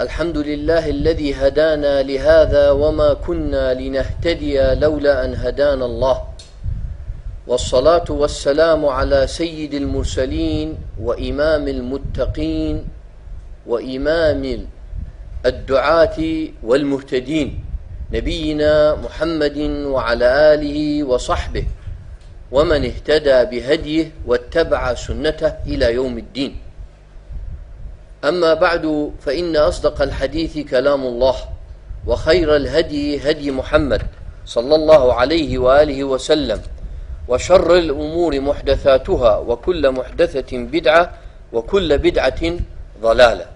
الحمد لله الذي هدانا لهذا وما كنا لنهتدي لولا أن هدانا الله. والصلاة والسلام على سيد المرسلين وإمام المتقين وإمام الدعاة والمهتدين. نبينا محمد وعلى آله وصحبه ومن اهتدى بهديه واتبع سنته إلى يوم الدين. أما بعد فإن أصدق الحديث كلام الله وخير الهدي هدي محمد صلى الله عليه وآله وسلم وشر الأمور محدثاتها وكل محدثة بدعة وكل بدعة ضلالة.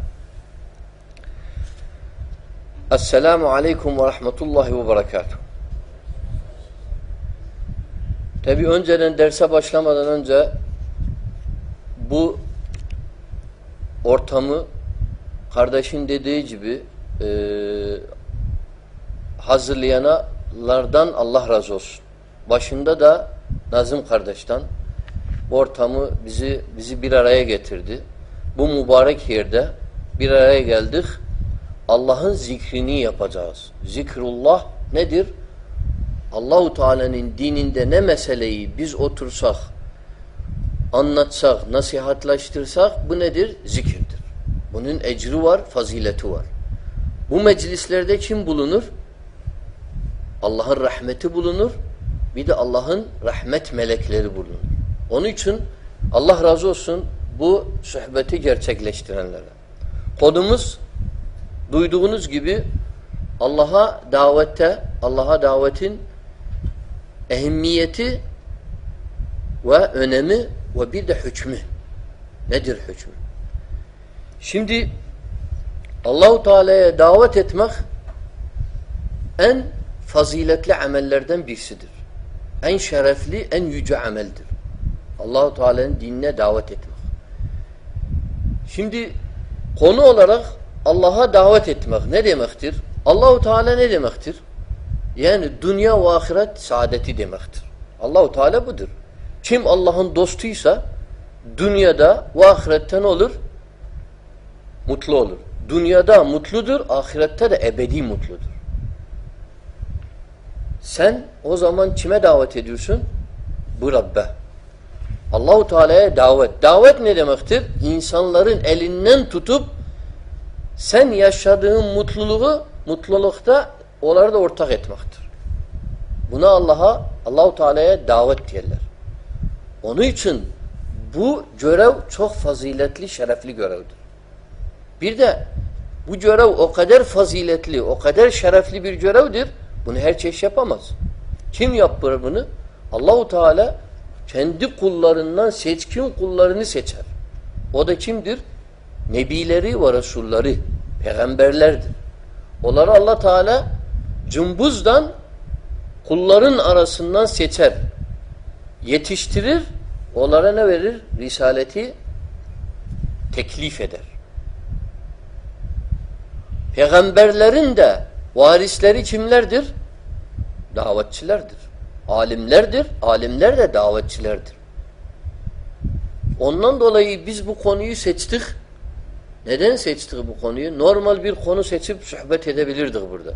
السلام عليكم ورحمة الله وبركاته. Tabi önceden derse başlamadan önce bu ortamı kardeşin dediği gibi e, hazırlayanalardan Allah razı olsun. Başında da Nazım kardeşten ortamı bizi bizi bir araya getirdi. Bu mübarek yerde bir araya geldik. Allah'ın zikrini yapacağız. Zikrullah nedir? Allahu Teala'nın dininde ne meseleyi biz otursak, anlatsak, nasihatlaştırsak bu nedir? Zikirdir. Bunun ecri var, fazileti var. Bu meclislerde kim bulunur? Allah'ın rahmeti bulunur. Bir de Allah'ın rahmet melekleri bulunur. Onun için Allah razı olsun bu sohbeti gerçekleştirenlere. Konumuz duyduğunuz gibi Allah'a davette, Allah'a davetin ehemmiyeti ve önemi ve bir de hükmü. Nedir hükmü? Şimdi Allahu Teala'ya davet etmek en faziletli amellerden birisidir. En şerefli, en yüce ameldir. Allahu Teala'nın dinine davet etmek. Şimdi konu olarak Allah'a davet etmek ne demektir? Allahu Teala ne demektir? Yani dünya ve ahiret saadeti demektir. Allahu Teala budur. Kim Allah'ın dostuysa dünyada ve ahirette ne olur? Mutlu olur. Dünyada mutludur, ahirette de ebedi mutludur. Sen o zaman kime davet ediyorsun? Bu Rabbe. Allahu Teala'ya davet. Davet ne demektir? İnsanların elinden tutup sen yaşadığın mutluluğu mutlulukta onları da ortak etmektir. Buna Allah'a Allahu Teala'ya davet diyorlar. Onun için bu görev çok faziletli, şerefli görevdir. Bir de bu görev o kadar faziletli, o kadar şerefli bir görevdir. Bunu her çeşit yapamaz. Kim yapar bunu? Allahu Teala kendi kullarından seçkin kullarını seçer. O da kimdir? Nebileri ve Resulları, peygamberlerdir. Onları Allah Teala cımbuzdan kulların arasından seçer. Yetiştirir, onlara ne verir? Risaleti teklif eder. Peygamberlerin de varisleri kimlerdir? Davetçilerdir. Alimlerdir. Alimler de davetçilerdir. Ondan dolayı biz bu konuyu seçtik. Neden seçtik bu konuyu? Normal bir konu seçip sohbet edebilirdik burada.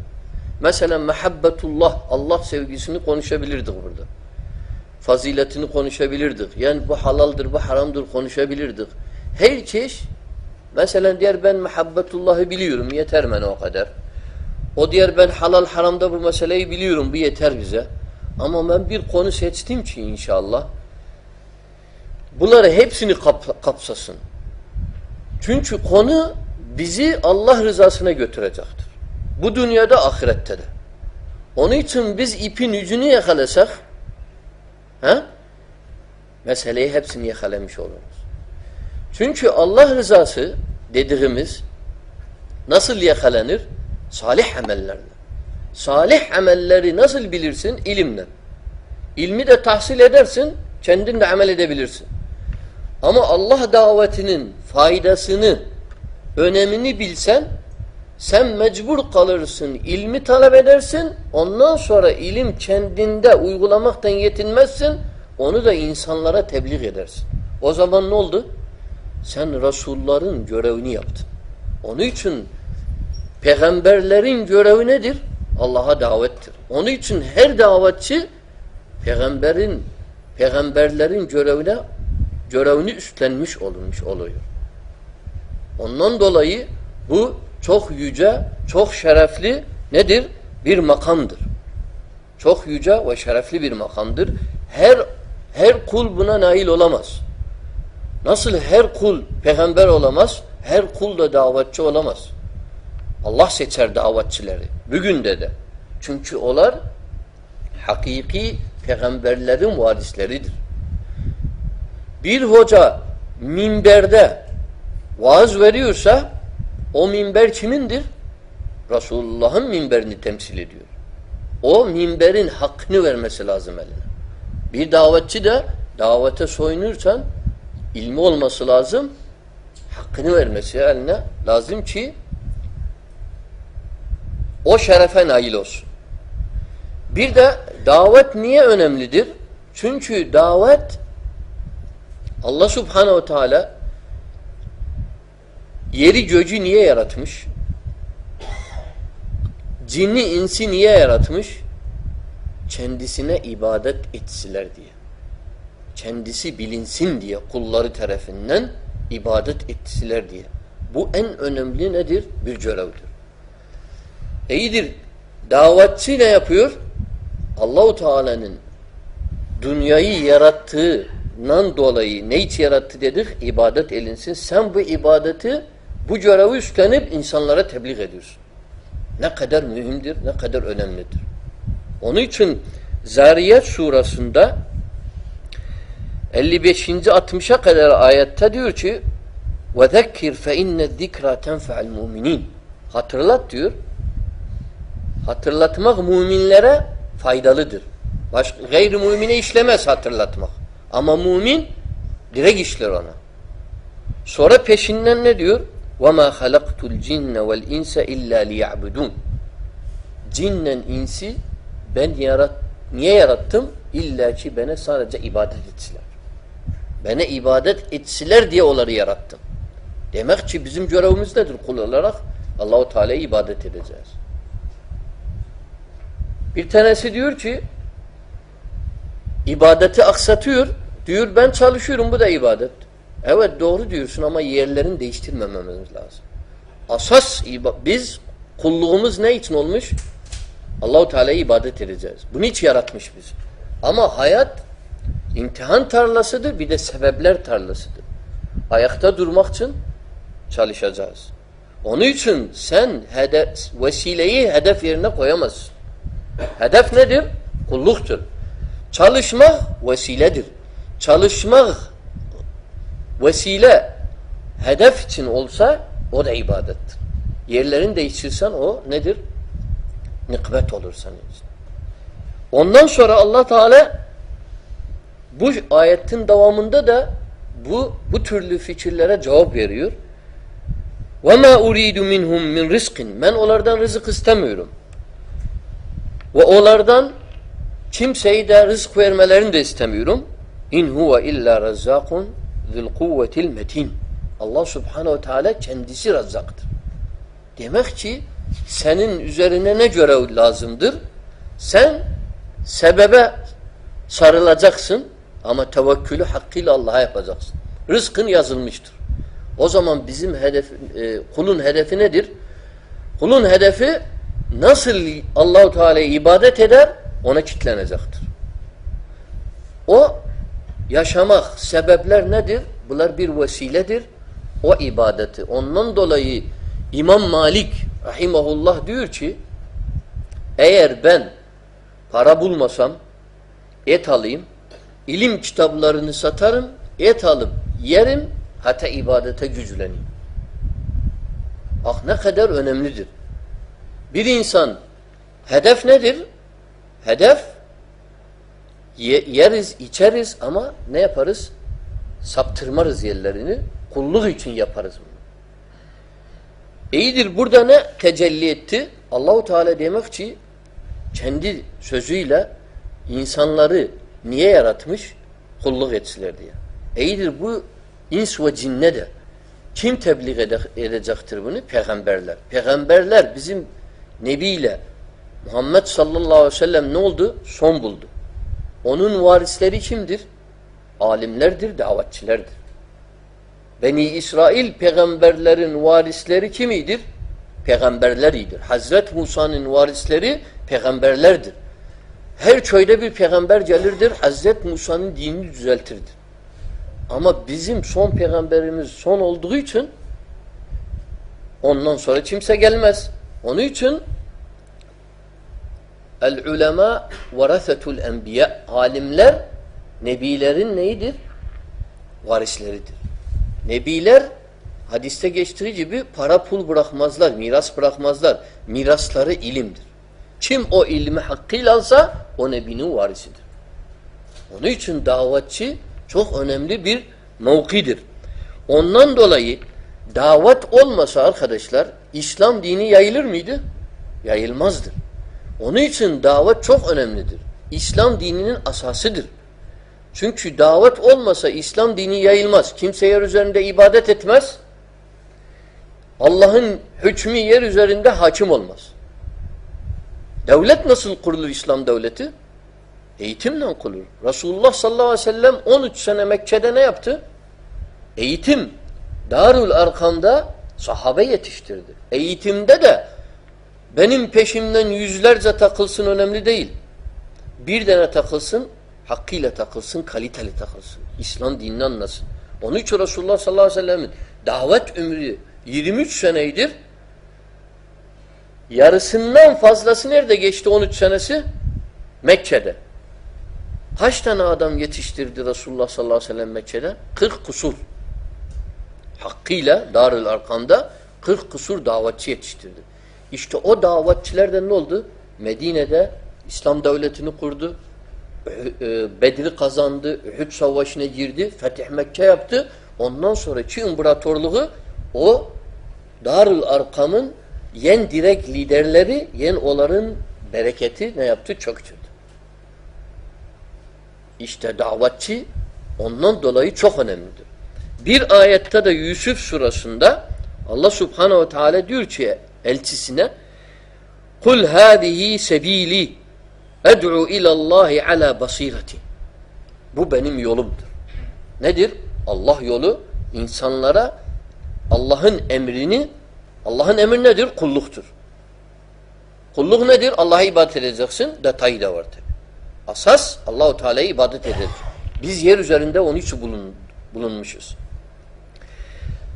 Mesela mehabbetullah, Allah sevgisini konuşabilirdik burada. Faziletini konuşabilirdik. Yani bu halaldır, bu haramdır konuşabilirdik. Her çeşit mesela diğer ben mehabbetullahı biliyorum, yeter bana o kadar. O diğer ben halal haramda bu meseleyi biliyorum, bu yeter bize. Ama ben bir konu seçtim ki inşallah bunları hepsini kap kapsasın. Çünkü konu bizi Allah rızasına götürecektir. Bu dünyada ahirette de. Onun için biz ipin ucunu yakalasak he, meseleyi hepsini yakalamış oluruz. Çünkü Allah rızası dediğimiz nasıl yakalanır? Salih amellerle. salih amelleri nasıl bilirsin? İlimle. İlmi de tahsil edersin, kendin de amel edebilirsin. Ama Allah davetinin faydasını, önemini bilsen, sen mecbur kalırsın, ilmi talep edersin, ondan sonra ilim kendinde uygulamaktan yetinmezsin, onu da insanlara tebliğ edersin. O zaman ne oldu? Sen Resulların görevini yaptın. Onun için peygamberlerin görevi nedir? Allah'a davettir. Onun için her davetçi peygamberin peygamberlerin görevine görevini üstlenmiş olmuş oluyor. Ondan dolayı bu çok yüce, çok şerefli nedir? Bir makamdır. Çok yüce ve şerefli bir makamdır. Her her kul buna nail olamaz. Nasıl her kul peygamber olamaz, her kul da davetçi olamaz. Allah seçer davetçileri. Bugün de de. Çünkü onlar hakiki peygamberlerin varisleridir. Bir hoca minberde vaaz veriyorsa o minber kimindir? Resulullah'ın minberini temsil ediyor. O minberin hakkını vermesi lazım eline. Bir davetçi de davete soyunursan ilmi olması lazım. Hakkını vermesi eline lazım ki o şerefe nail olsun. Bir de davet niye önemlidir? Çünkü davet Allah subhanehu teala yeri göcü niye yaratmış? Cinni insi niye yaratmış? Kendisine ibadet etsiler diye. Kendisi bilinsin diye kulları tarafından ibadet etsiler diye. Bu en önemli nedir? Bir görevdir. İyidir. Davetçi ne yapıyor? Allahu Teala'nın dünyayı yarattığından dolayı ne yarattı dedik? İbadet elinsin. Sen bu ibadeti bu görevi üstlenip insanlara tebliğ ediyorsun. Ne kadar mühimdir, ne kadar önemlidir. Onun için Zariyet surasında 55. 60'a kadar ayette diyor ki وَذَكِّرْ فَاِنَّ الذِّكْرَى تَنْفَعَ الْمُؤْمِنِينَ Hatırlat diyor. Hatırlatmak müminlere faydalıdır. Baş, gayri mümine işlemez hatırlatmak. Ama mümin direkt işler ona. Sonra peşinden ne diyor? وَمَا خَلَقْتُ الْجِنَّ وَالْاِنْسَ اِلَّا لِيَعْبُدُونَ Cinnen insi ben yarat, niye yarattım? İlla ki bana sadece ibadet etsiler. Bana ibadet etsiler diye onları yarattım. Demek ki bizim görevimiz nedir kul olarak? Allahu Teala'ya ibadet edeceğiz. Bir tanesi diyor ki ibadeti aksatıyor. Diyor ben çalışıyorum bu da ibadet. Evet doğru diyorsun ama yerlerini değiştirmememiz lazım. Asas biz kulluğumuz ne için olmuş? Allahu Teala'ya ibadet edeceğiz. Bunu hiç yaratmış biz. Ama hayat imtihan tarlasıdır bir de sebepler tarlasıdır. Ayakta durmak için çalışacağız. Onun için sen hedef, vesileyi hedef yerine koyamazsın. Hedef nedir? Kulluktur. Çalışmak vesiledir. Çalışmak vesile hedef için olsa o da ibadettir. Yerlerini değiştirsen o nedir? Nikbet olur senin için. Ondan sonra Allah Teala bu ayetin devamında da bu bu türlü fikirlere cevap veriyor. وَمَا اُرِيدُ مِنْهُمْ مِنْ رِزْقٍ Ben onlardan rızık istemiyorum. Ve onlardan kimseyi de rızık vermelerini de istemiyorum. İn huve illa razzakun zil kuvvetil metin. Allah subhanehu teala kendisi razzaktır. Demek ki senin üzerine ne görev lazımdır? Sen sebebe sarılacaksın ama tevekkülü hakkıyla Allah'a yapacaksın. Rızkın yazılmıştır. O zaman bizim hedef, e, kulun hedefi nedir? Kulun hedefi nasıl Allahu Teala'ya ibadet eder ona kitlenecektir. O yaşamak sebepler nedir? Bunlar bir vesiledir. O ibadeti. Ondan dolayı İmam Malik rahimahullah diyor ki eğer ben para bulmasam et alayım, ilim kitaplarını satarım, et alıp yerim, hatta ibadete güçleneyim. Ah ne kadar önemlidir. Bir insan Hedef nedir? Hedef ye- yeriz, içeriz ama ne yaparız? Saptırmarız yerlerini. Kulluk için yaparız bunu. İyidir burada ne tecelli etti? Allahu Teala demek ki kendi sözüyle insanları niye yaratmış? Kulluk etsinler diye. İyidir bu ins ve cinne de kim tebliğ ede- edecektir bunu? Peygamberler. Peygamberler bizim Nebiyle Muhammed sallallahu aleyhi ve sellem ne oldu? Son buldu. Onun varisleri kimdir? Alimlerdir, davetçilerdir. Beni İsrail peygamberlerin varisleri kimidir? Peygamberleridir. Hazret Musa'nın varisleri peygamberlerdir. Her köyde bir peygamber gelirdir. Hazret Musa'nın dinini düzeltirdir. Ama bizim son peygamberimiz son olduğu için ondan sonra kimse gelmez. Onun için el ulema varasetul enbiya alimler nebilerin neyidir? Varisleridir. Nebiler hadiste geçtiği gibi para pul bırakmazlar, miras bırakmazlar. Mirasları ilimdir. Kim o ilmi hakkıyla alsa o nebinin varisidir. Onun için davetçi çok önemli bir mevkidir. Ondan dolayı davet olmasa arkadaşlar İslam dini yayılır mıydı? Yayılmazdır. Onun için davet çok önemlidir. İslam dininin asasıdır. Çünkü davet olmasa İslam dini yayılmaz. Kimse yer üzerinde ibadet etmez. Allah'ın hükmü yer üzerinde hakim olmaz. Devlet nasıl kurulur İslam devleti? Eğitimle kurulur. Resulullah sallallahu aleyhi ve sellem 13 sene Mekke'de ne yaptı? Eğitim. Darül Arkam'da sahabe yetiştirdi. Eğitimde de benim peşimden yüzlerce takılsın önemli değil. Bir tane takılsın, hakkıyla takılsın, kaliteli takılsın. İslam dinini anlasın. Onun için Resulullah sallallahu aleyhi ve sellem'in davet ömrü 23 seneydir. Yarısından fazlası nerede geçti 13 senesi? Mekke'de. Kaç tane adam yetiştirdi Resulullah sallallahu aleyhi ve sellem Mekke'de? 40 kusur. Hakkıyla Darül Arkam'da 40 kusur davetçi yetiştirdi. İşte o davetçilerden ne oldu? Medine'de İslam devletini kurdu. Bedir'i kazandı. Uhud savaşına girdi. Fetih Mekke yaptı. Ondan sonra Çin İmparatorluğu o Darül Arkam'ın yen direkt liderleri yen onların bereketi ne yaptı? Çöktürdü. İşte davetçi ondan dolayı çok önemlidir. Bir ayette de Yusuf surasında Allah subhanehu ve teala diyor ki elçisine Kul hâzihi sebîli ed'u ilallahi ala basireti. Bu benim yolumdur. Nedir? Allah yolu insanlara Allah'ın emrini Allah'ın emri nedir? Kulluktur. Kulluk nedir? Allah'a ibadet edeceksin. Detayı da var tabi. Asas Allahu Teala'ya ibadet edecek. Biz yer üzerinde onun için bulun, bulunmuşuz.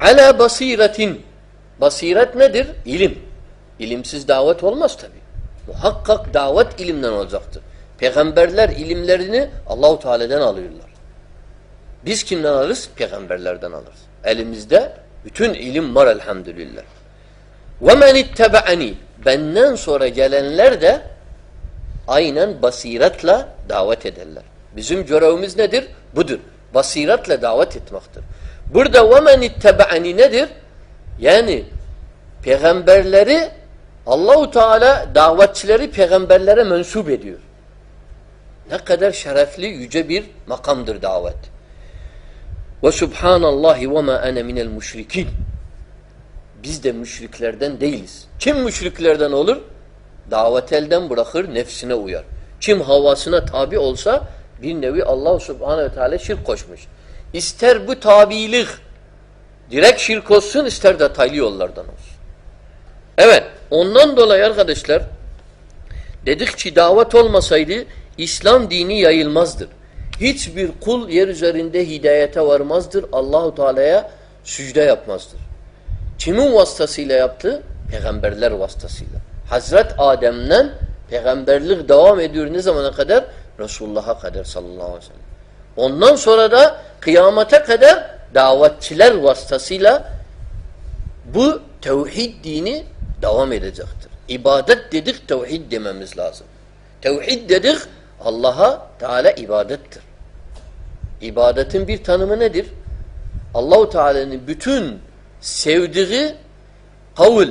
Ala basiretin. Basiret nedir? İlim. İlimsiz davet olmaz tabi. Muhakkak davet ilimden olacaktır. Peygamberler ilimlerini Allahu Teala'dan alıyorlar. Biz kimden alırız? Peygamberlerden alırız. Elimizde bütün ilim var elhamdülillah. وَمَنِ اتَّبَعَنِي Benden sonra gelenler de aynen basiretle davet ederler. Bizim görevimiz nedir? Budur. Basiretle davet etmektir. Burada وَمَنِ اتَّبَعَنِي nedir? Yani peygamberleri Allahu Teala davetçileri peygamberlere mensup ediyor. Ne kadar şerefli, yüce bir makamdır davet. Ve subhanallahi ve ma ene minel müşrikin. Biz de müşriklerden değiliz. Kim müşriklerden olur? Davet elden bırakır, nefsine uyar. Kim havasına tabi olsa bir nevi Allah subhanehu ve teala şirk koşmuş. İster bu tabilik direkt şirk olsun, ister detaylı yollardan olsun. Evet, ondan dolayı arkadaşlar dedik ki davet olmasaydı İslam dini yayılmazdır. Hiçbir kul yer üzerinde hidayete varmazdır. Allahu Teala'ya sücde yapmazdır. Kimin vasıtasıyla yaptı? Peygamberler vasıtasıyla. Hazret Adem'den peygamberlik devam ediyor ne zamana kadar? Resulullah'a kadar sallallahu aleyhi ve sellem. Ondan sonra da kıyamete kadar davetçiler vasıtasıyla bu tevhid dini devam edecektir. İbadet dedik tevhid dememiz lazım. Tevhid dedik Allah'a Teala ibadettir. İbadetin bir tanımı nedir? Allahu Teala'nın bütün sevdiği kavul,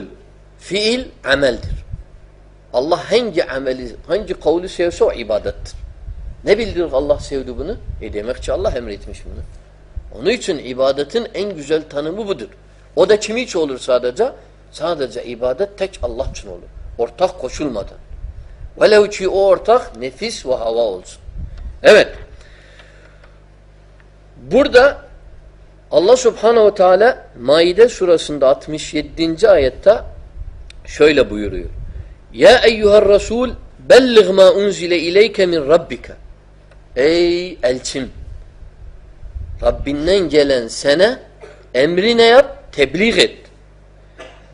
fiil, ameldir. Allah hangi ameli, hangi kavlu sevse o ibadettir. Ne bildirir Allah sevdi bunu? E demek ki Allah emretmiş bunu. Onun için ibadetin en güzel tanımı budur. O da kimi için olur sadece? Sadece ibadet tek Allah için olur. Ortak koşulmadan. Velev ki o ortak nefis ve hava olsun. Evet. Burada Allah subhanehu teala Maide surasında 67. ayette şöyle buyuruyor. Ya eyyuhar rasul bellig ma unzile ileyke min rabbika. Ey elçim Rabbinden gelen sene emri ne yap? Tebliğ et.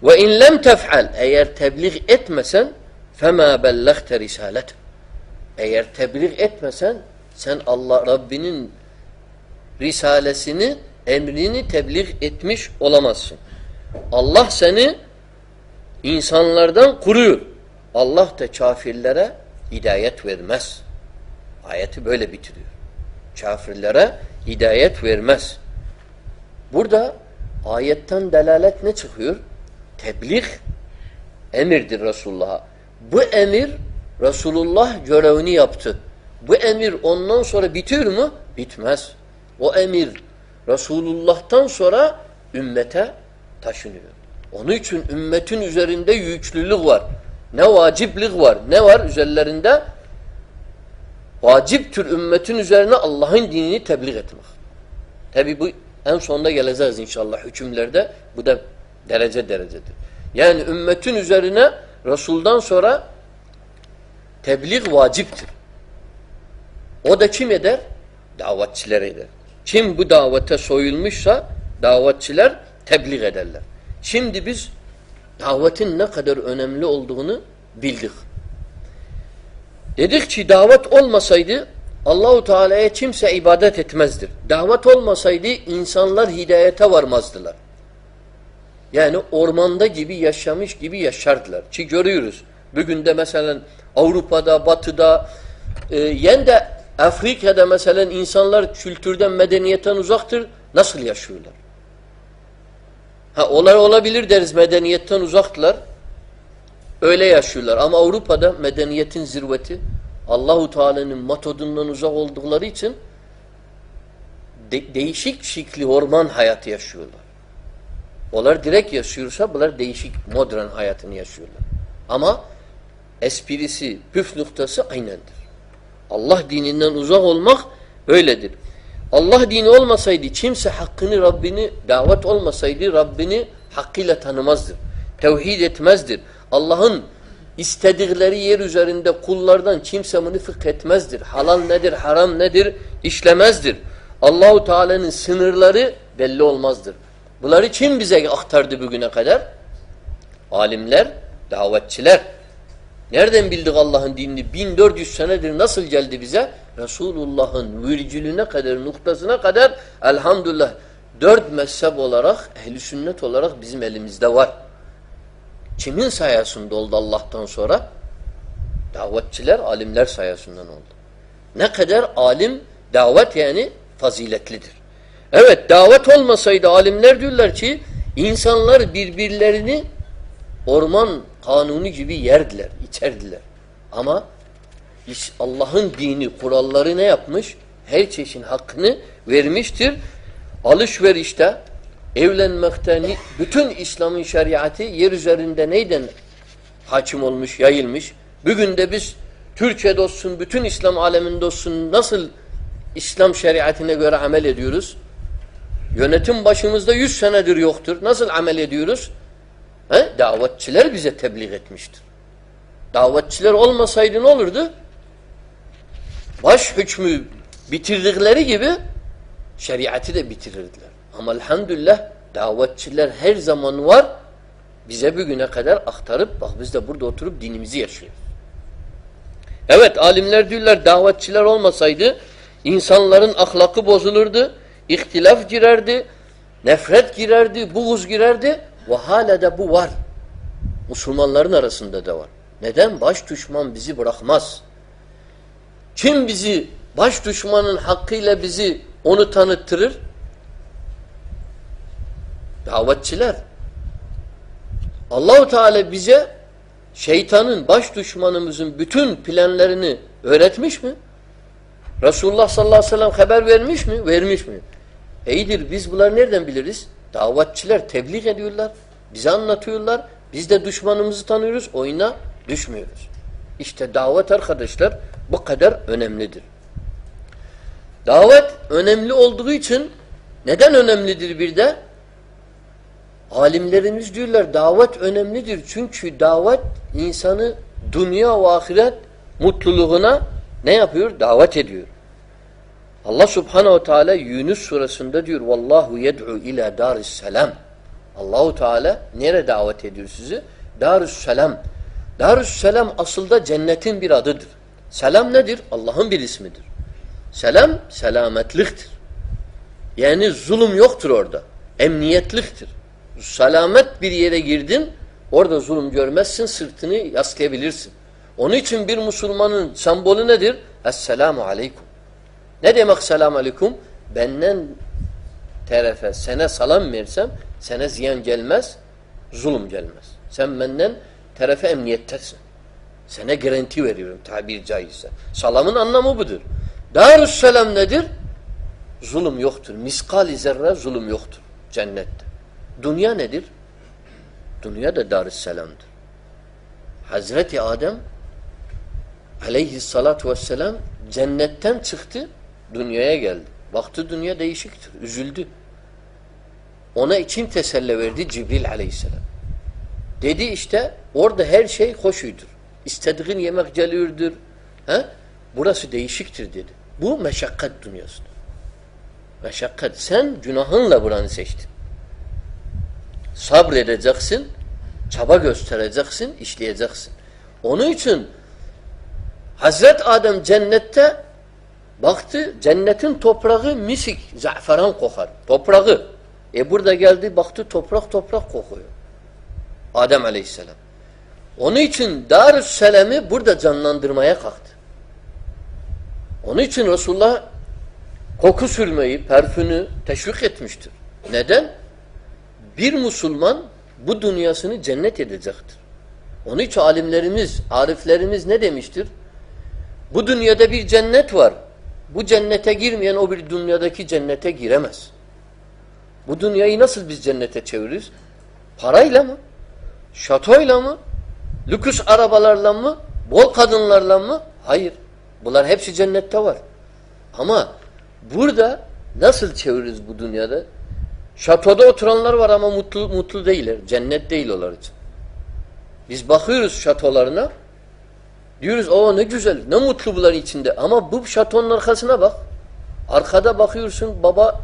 Ve in lem tef'al eğer tebliğ etmesen fema bellagte risalete. Eğer tebliğ etmesen sen Allah Rabbinin risalesini, emrini tebliğ etmiş olamazsın. Allah seni insanlardan kuruyor. Allah da kafirlere hidayet vermez. Ayeti böyle bitiriyor. Kafirlere hidayet vermez. Burada ayetten delalet ne çıkıyor? Tebliğ emirdir Resulullah'a. Bu emir Resulullah görevini yaptı. Bu emir ondan sonra bitiyor mu? Bitmez. O emir Resulullah'tan sonra ümmete taşınıyor. Onun için ümmetin üzerinde yüklülük var. Ne vaciplik var. Ne var üzerlerinde? Vaciptür ümmetin üzerine Allah'ın dinini tebliğ etmek. Tabi bu en sonunda geleceğiz inşallah hükümlerde. Bu da derece derecedir. Yani ümmetin üzerine Resul'dan sonra tebliğ vaciptir. O da kim eder? Davetçiler eder. Kim bu davete soyulmuşsa davetçiler tebliğ ederler. Şimdi biz davetin ne kadar önemli olduğunu bildik. Dedik ki davet olmasaydı Allahu Teala'ya kimse ibadet etmezdir. Davet olmasaydı insanlar hidayete varmazdılar. Yani ormanda gibi yaşamış gibi yaşardılar. Ki görüyoruz. Bugün de mesela Avrupa'da, Batı'da, e, yen de Afrika'da mesela insanlar kültürden, medeniyetten uzaktır. Nasıl yaşıyorlar? Ha onlar olabilir deriz medeniyetten uzaktılar. Öyle yaşıyorlar. Ama Avrupa'da medeniyetin zirveti Allahu Teala'nın matodundan uzak oldukları için de değişik şekli orman hayatı yaşıyorlar. Onlar direkt yaşıyorsa bunlar değişik modern hayatını yaşıyorlar. Ama esprisi, püf noktası aynendir. Allah dininden uzak olmak öyledir. Allah dini olmasaydı kimse hakkını Rabbini davet olmasaydı Rabbini hakkıyla tanımazdır. Tevhid etmezdir. Allah'ın istedikleri yer üzerinde kullardan kimse bunu fıkh etmezdir. Halal nedir, haram nedir işlemezdir. Allahu Teala'nın sınırları belli olmazdır. Bunları kim bize aktardı bugüne kadar? Alimler, davetçiler. Nereden bildik Allah'ın dinini? 1400 senedir nasıl geldi bize? Resulullah'ın virgülüne kadar, noktasına kadar elhamdülillah dört mezhep olarak, ehli sünnet olarak bizim elimizde var. Kimin sayesinde oldu Allah'tan sonra? Davetçiler, alimler sayesinde oldu. Ne kadar alim, davet yani faziletlidir. Evet, davet olmasaydı alimler diyorlar ki insanlar birbirlerini orman kanunu gibi yerdiler, içerdiler. Ama Allah'ın dini, kuralları ne yapmış? Her çeşin hakkını vermiştir. Alışverişte, evlenmekte, bütün İslam'ın şeriatı yer üzerinde neyden hakim olmuş, yayılmış? Bugün de biz Türkiye'de olsun, bütün İslam aleminde olsun nasıl İslam şeriatine göre amel ediyoruz? Yönetim başımızda yüz senedir yoktur. Nasıl amel ediyoruz? He? Davetçiler bize tebliğ etmiştir. Davetçiler olmasaydı ne olurdu? Baş hükmü bitirdikleri gibi şeriatı da bitirirdiler. Ama elhamdülillah davetçiler her zaman var. Bize bugüne kadar aktarıp bak biz de burada oturup dinimizi yaşıyoruz. Evet alimler diyorlar davetçiler olmasaydı insanların ahlakı bozulurdu, ihtilaf girerdi, nefret girerdi, buğuz girerdi ve hala da bu var. Müslümanların arasında da var. Neden? Baş düşman bizi bırakmaz. Kim bizi baş düşmanın hakkıyla bizi onu tanıttırır? Davetçiler. Allahu Teala bize şeytanın baş düşmanımızın bütün planlarını öğretmiş mi? Resulullah sallallahu aleyhi ve sellem haber vermiş mi? Vermiş mi? İyidir biz bunları nereden biliriz? Davetçiler tebliğ ediyorlar. Bize anlatıyorlar. Biz de düşmanımızı tanıyoruz. Oyuna düşmüyoruz. İşte davet arkadaşlar bu kadar önemlidir. Davet önemli olduğu için neden önemlidir bir de? Alimlerimiz diyorlar davet önemlidir. Çünkü davet insanı dünya ve ahiret mutluluğuna ne yapıyor? Davet ediyor. Allah subhanehu ve teala Yunus surasında diyor Vallahu yed'u ila daris selam. Allahu Teala nereye davet ediyor sizi? Darüs selam. Darüs selam aslında cennetin bir adıdır. Selam nedir? Allah'ın bir ismidir. Selam selametliktir. Yani zulüm yoktur orada. Emniyetliktir. Selamet bir yere girdin, orada zulüm görmezsin, sırtını yaslayabilirsin. Onun için bir Müslümanın sembolü nedir? Esselamu aleyküm. Ne demek selamu aleyküm? Benden tarafa sana salam versem sana ziyan gelmez, zulüm gelmez. Sen benden tarafa emniyettesin. Sana garanti veriyorum tabiri caizse. Salamın anlamı budur. Darüsselam nedir? Zulüm yoktur. Miskal-i zerre zulüm yoktur cennette. Dünya nedir? Dünya da Darüsselam'dır. Hazreti Adem aleyhissalatu vesselam cennetten çıktı, dünyaya geldi. Baktı dünya değişiktir, üzüldü. Ona için teselli verdi Cibril aleyhisselam. Dedi işte orada her şey hoşuydur. İstediğin yemek geliyordur. He? Burası değişiktir dedi. Bu meşakkat dünyasıdır. Meşakkat. Sen günahınla buranı seçtin. Sabredeceksin, çaba göstereceksin, işleyeceksin. Onun için Hazret Adem cennette baktı, cennetin toprağı misik, zaferan kokar. Toprağı. E burada geldi, baktı toprak toprak kokuyor. Adem aleyhisselam. Onun için Darüsselam'ı burada canlandırmaya kalktı. Onun için Resulullah koku sürmeyi, perfünü teşvik etmiştir. Neden? Bir Müslüman bu dünyasını cennet edecektir. Onun için alimlerimiz, ariflerimiz ne demiştir? Bu dünyada bir cennet var. Bu cennete girmeyen o bir dünyadaki cennete giremez. Bu dünyayı nasıl biz cennete çeviririz? Parayla mı? Şatoyla mı? Lüks arabalarla mı? Bol kadınlarla mı? Hayır. Bunlar hepsi cennette var. Ama burada nasıl çeviririz bu dünyada? Şatoda oturanlar var ama mutlu mutlu değiller. Cennet değil onlar için. Biz bakıyoruz şatolarına. Diyoruz o ne güzel, ne mutlu bunların içinde. Ama bu şatonun arkasına bak. Arkada bakıyorsun baba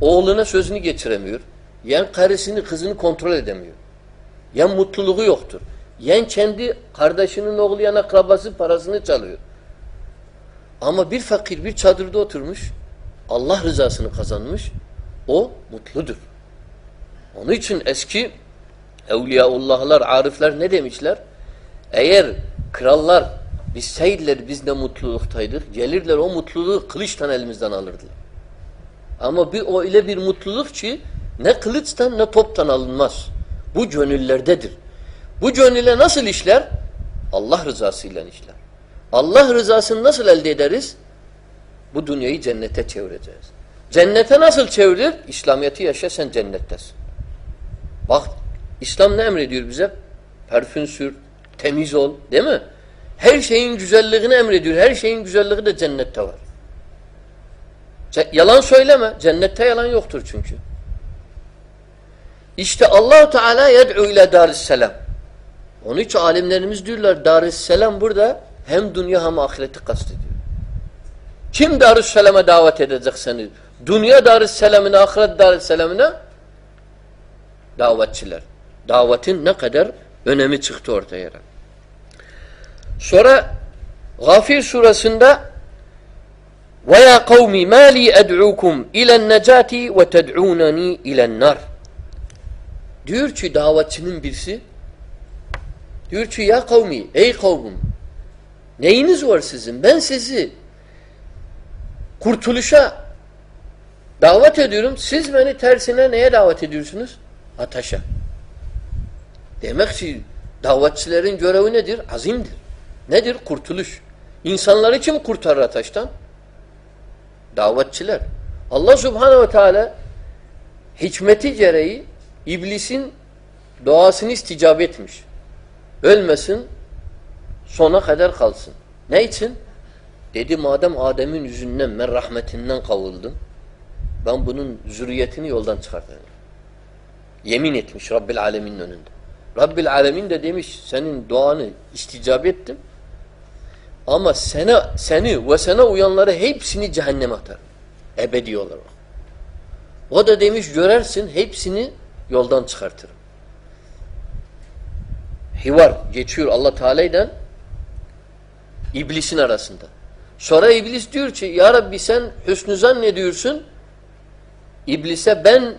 oğluna sözünü geçiremiyor. Yen karısını, kızını kontrol edemiyor. Yen mutluluğu yoktur. Yen kendi kardeşinin oğlu yan akrabası parasını çalıyor. Ama bir fakir bir çadırda oturmuş, Allah rızasını kazanmış, o mutludur. Onun için eski Evliyaullahlar, arifler ne demişler? Eğer krallar bizseydiler biz de mutluluktaydık, gelirler o mutluluğu kılıçtan elimizden alırdılar. Ama bir o ile bir mutluluk ki ne kılıçtan ne toptan alınmaz. Bu gönüllerdedir. Bu gönüle nasıl işler? Allah rızasıyla işler. Allah rızasını nasıl elde ederiz? Bu dünyayı cennete çevireceğiz. Cennete nasıl çevirilir? İslamiyet'i yaşa sen cennettesin. Bak İslam ne emrediyor bize? Parfüm sür, temiz ol değil mi? Her şeyin güzelliğini emrediyor. Her şeyin güzelliği de cennette var. Yalan söyleme. Cennette yalan yoktur çünkü. İşte Allahu Teala yed'u ile darisselam. Onun için alimlerimiz diyorlar darisselam burada hem dünya hem ahireti kastediyor. Kim Darüsselam'a davet edecek seni? Dünya Darüsselam'ına, ahiret Darüsselam'ına davetçiler. Davetin ne kadar önemi çıktı ortaya. Sonra Gafir surasında kavmi ma li ed'ukum ilen necati ve ted'unani ilen nar. Diyor ki davetçinin birisi Diyor ki ya kavmi, ey kavmim neyiniz var sizin? Ben sizi kurtuluşa davet ediyorum. Siz beni tersine neye davet ediyorsunuz? Ateşe. Demek ki davetçilerin görevi nedir? Azimdir. Nedir? Kurtuluş. İnsanları kim kurtarır ateşten? Davetçiler. Allah subhanehu ve teala hikmeti gereği iblisin duasını isticap etmiş. Ölmesin, sona kadar kalsın. Ne için? Dedi madem Adem'in yüzünden, ben rahmetinden kavuldum, ben bunun zürriyetini yoldan çıkartırım. Yemin etmiş Rabbil Alemin'in önünde. Rabbil Alemin de demiş, senin duanı isticap ettim, ama sana, seni ve sana uyanları hepsini cehenneme atar. Ebedi olarak. O da demiş görersin hepsini yoldan çıkartırım. Hivar geçiyor Allah Teala ile iblisin arasında. Sonra iblis diyor ki ya Rabbi sen hüsnü zannediyorsun. İblise ben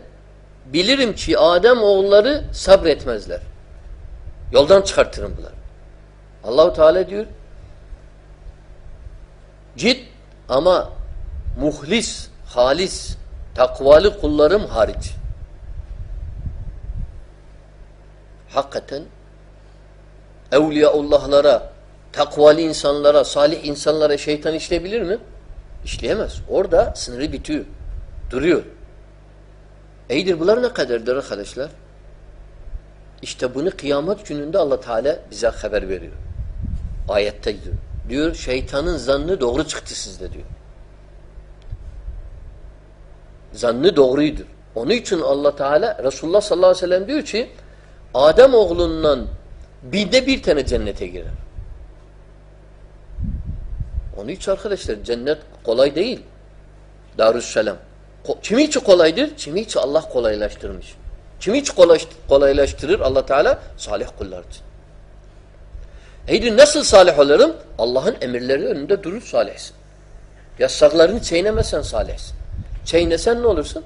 bilirim ki Adem oğulları sabretmezler. Yoldan çıkartırım bunlar. Allahu Teala diyor Cid ama muhlis, halis, takvalı kullarım hariç. Hakikaten Evliyaullahlara, takvalı insanlara, salih insanlara şeytan işleyebilir mi? İşleyemez. Orada sınırı bitiyor. Duruyor. Eydir bunlar ne kadardır arkadaşlar? İşte bunu kıyamet gününde Allah Teala bize haber veriyor. Ayette diyor. Diyor şeytanın zannı doğru çıktı sizde diyor. Zannı doğruydur. Onun için Allah Teala Resulullah sallallahu aleyhi ve sellem diyor ki Adem oğlundan binde bir tane cennete girer. Onun için arkadaşlar cennet kolay değil. Darüsselam. Kimi için kolaydır? Kimi için Allah kolaylaştırmış. Kimi için kolaylaştırır Allah Teala? Salih kullar için. Heydi nasıl salih olurum? Allah'ın emirleri önünde durur salihsin. Yasaklarını çiğnemesen salihsin. Çiğnesen ne olursun?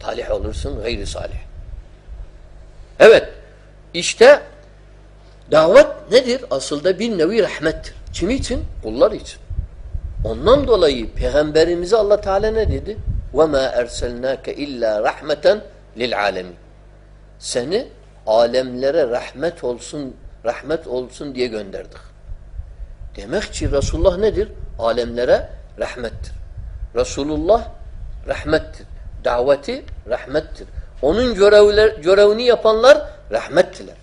Talih olursun, gayri salih. Evet, işte davet nedir? Aslında bir nevi rahmettir. Kim için? Kullar için. Ondan dolayı Peygamberimize Allah Teala ne dedi? وَمَا اَرْسَلْنَاكَ اِلَّا رَحْمَةً لِلْعَالَمِينَ Seni alemlere rahmet olsun rahmet olsun diye gönderdik. Demek ki Resulullah nedir? Alemlere rahmettir. Resulullah rahmettir. Daveti rahmettir. Onun görevler, görevini yapanlar rahmettiler.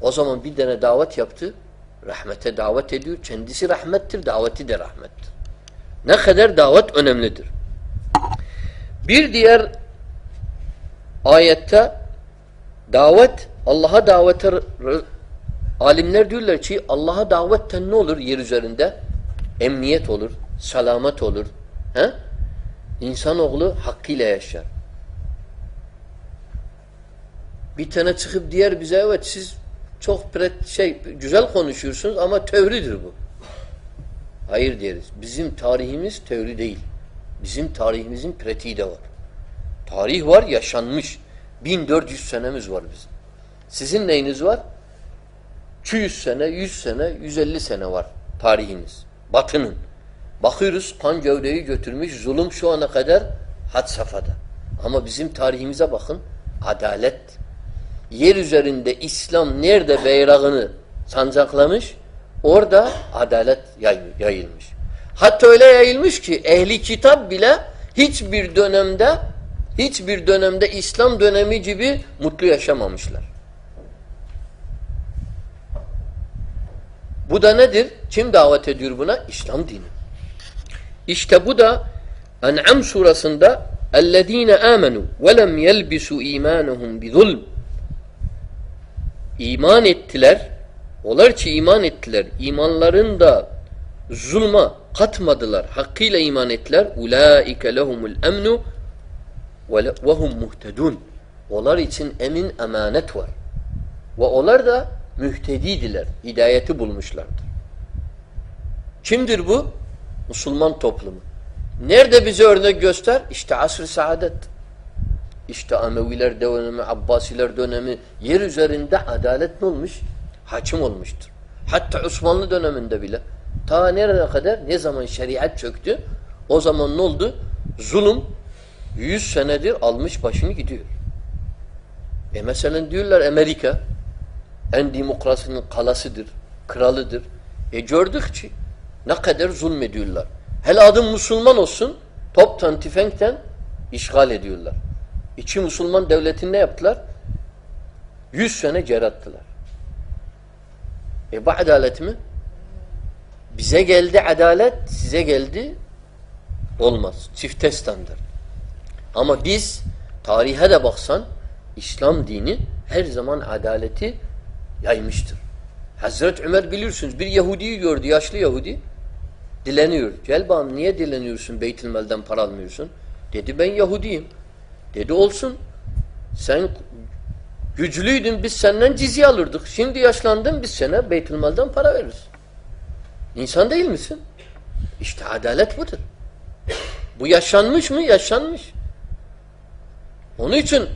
O zaman bir tane davet yaptı. Rahmete davet ediyor. Kendisi rahmettir, daveti de rahmettir. Ne kadar davet önemlidir. Bir diğer ayette davet Allah'a davete alimler diyorlar ki Allah'a davetten ne olur yer üzerinde? Emniyet olur, selamet olur. He? İnsanoğlu hakkıyla yaşar. Bir tane çıkıp diğer bize evet siz çok şey güzel konuşuyorsunuz ama teoridir bu. Hayır deriz. Bizim tarihimiz teori değil. Bizim tarihimizin pratiği de var. Tarih var, yaşanmış. 1400 senemiz var bizim. Sizin neyiniz var? 200 sene, 100 sene, 150 sene var tarihiniz. Batının. Bakıyoruz kan gövdeyi götürmüş zulüm şu ana kadar had safhada. Ama bizim tarihimize bakın. Adalet. Yer üzerinde İslam nerede beyrağını sancaklamış orada adalet yayılmış. Hatta öyle yayılmış ki ehli kitap bile hiçbir dönemde hiçbir dönemde İslam dönemi gibi mutlu yaşamamışlar. Bu da nedir? Kim davet ediyor buna? İslam dini. İşte bu da En'am surasında اَلَّذ۪ينَ آمَنُوا وَلَمْ يَلْبِسُوا اِيمَانَهُمْ بِظُلْمٍ İman ettiler. Olar ki iman ettiler. İmanların da zulma katmadılar. Hakkıyla iman ettiler. Ulaike lehumul emnu ve hum muhtedun. Onlar için emin emanet var. Ve onlar da mühtedidiler. Hidayeti bulmuşlardır. Kimdir bu? Müslüman toplumu. Nerede bize örnek göster? İşte asr-ı saadet. İşte Ameviler dönemi, Abbasiler dönemi yer üzerinde adalet ne olmuş? Hakim olmuştur. Hatta Osmanlı döneminde bile ta nereye kadar ne zaman şeriat çöktü o zaman ne oldu? Zulüm 100 senedir almış başını gidiyor. E mesela diyorlar Amerika en demokrasinin kalasıdır, kralıdır. E gördük ki ne kadar zulmediyorlar. Hele adım Müslüman olsun toptan tüfekten işgal ediyorlar. İki Müslüman devletini ne yaptılar? Yüz sene cerattılar. E bu adalet mi? Bize geldi adalet, size geldi olmaz. Çifte standart. Ama biz tarihe de baksan İslam dini her zaman adaleti yaymıştır. Hazreti Ömer bilirsiniz bir Yahudi'yi gördü, yaşlı Yahudi. Dileniyor. Gel bana niye dileniyorsun Beytülmel'den para almıyorsun? Dedi ben Yahudiyim. Dedi olsun. Sen güçlüydün biz senden cizye alırdık. Şimdi yaşlandın biz sana Beytülmel'den para veririz. İnsan değil misin? İşte adalet budur. Bu yaşanmış mı? Yaşanmış. Onun için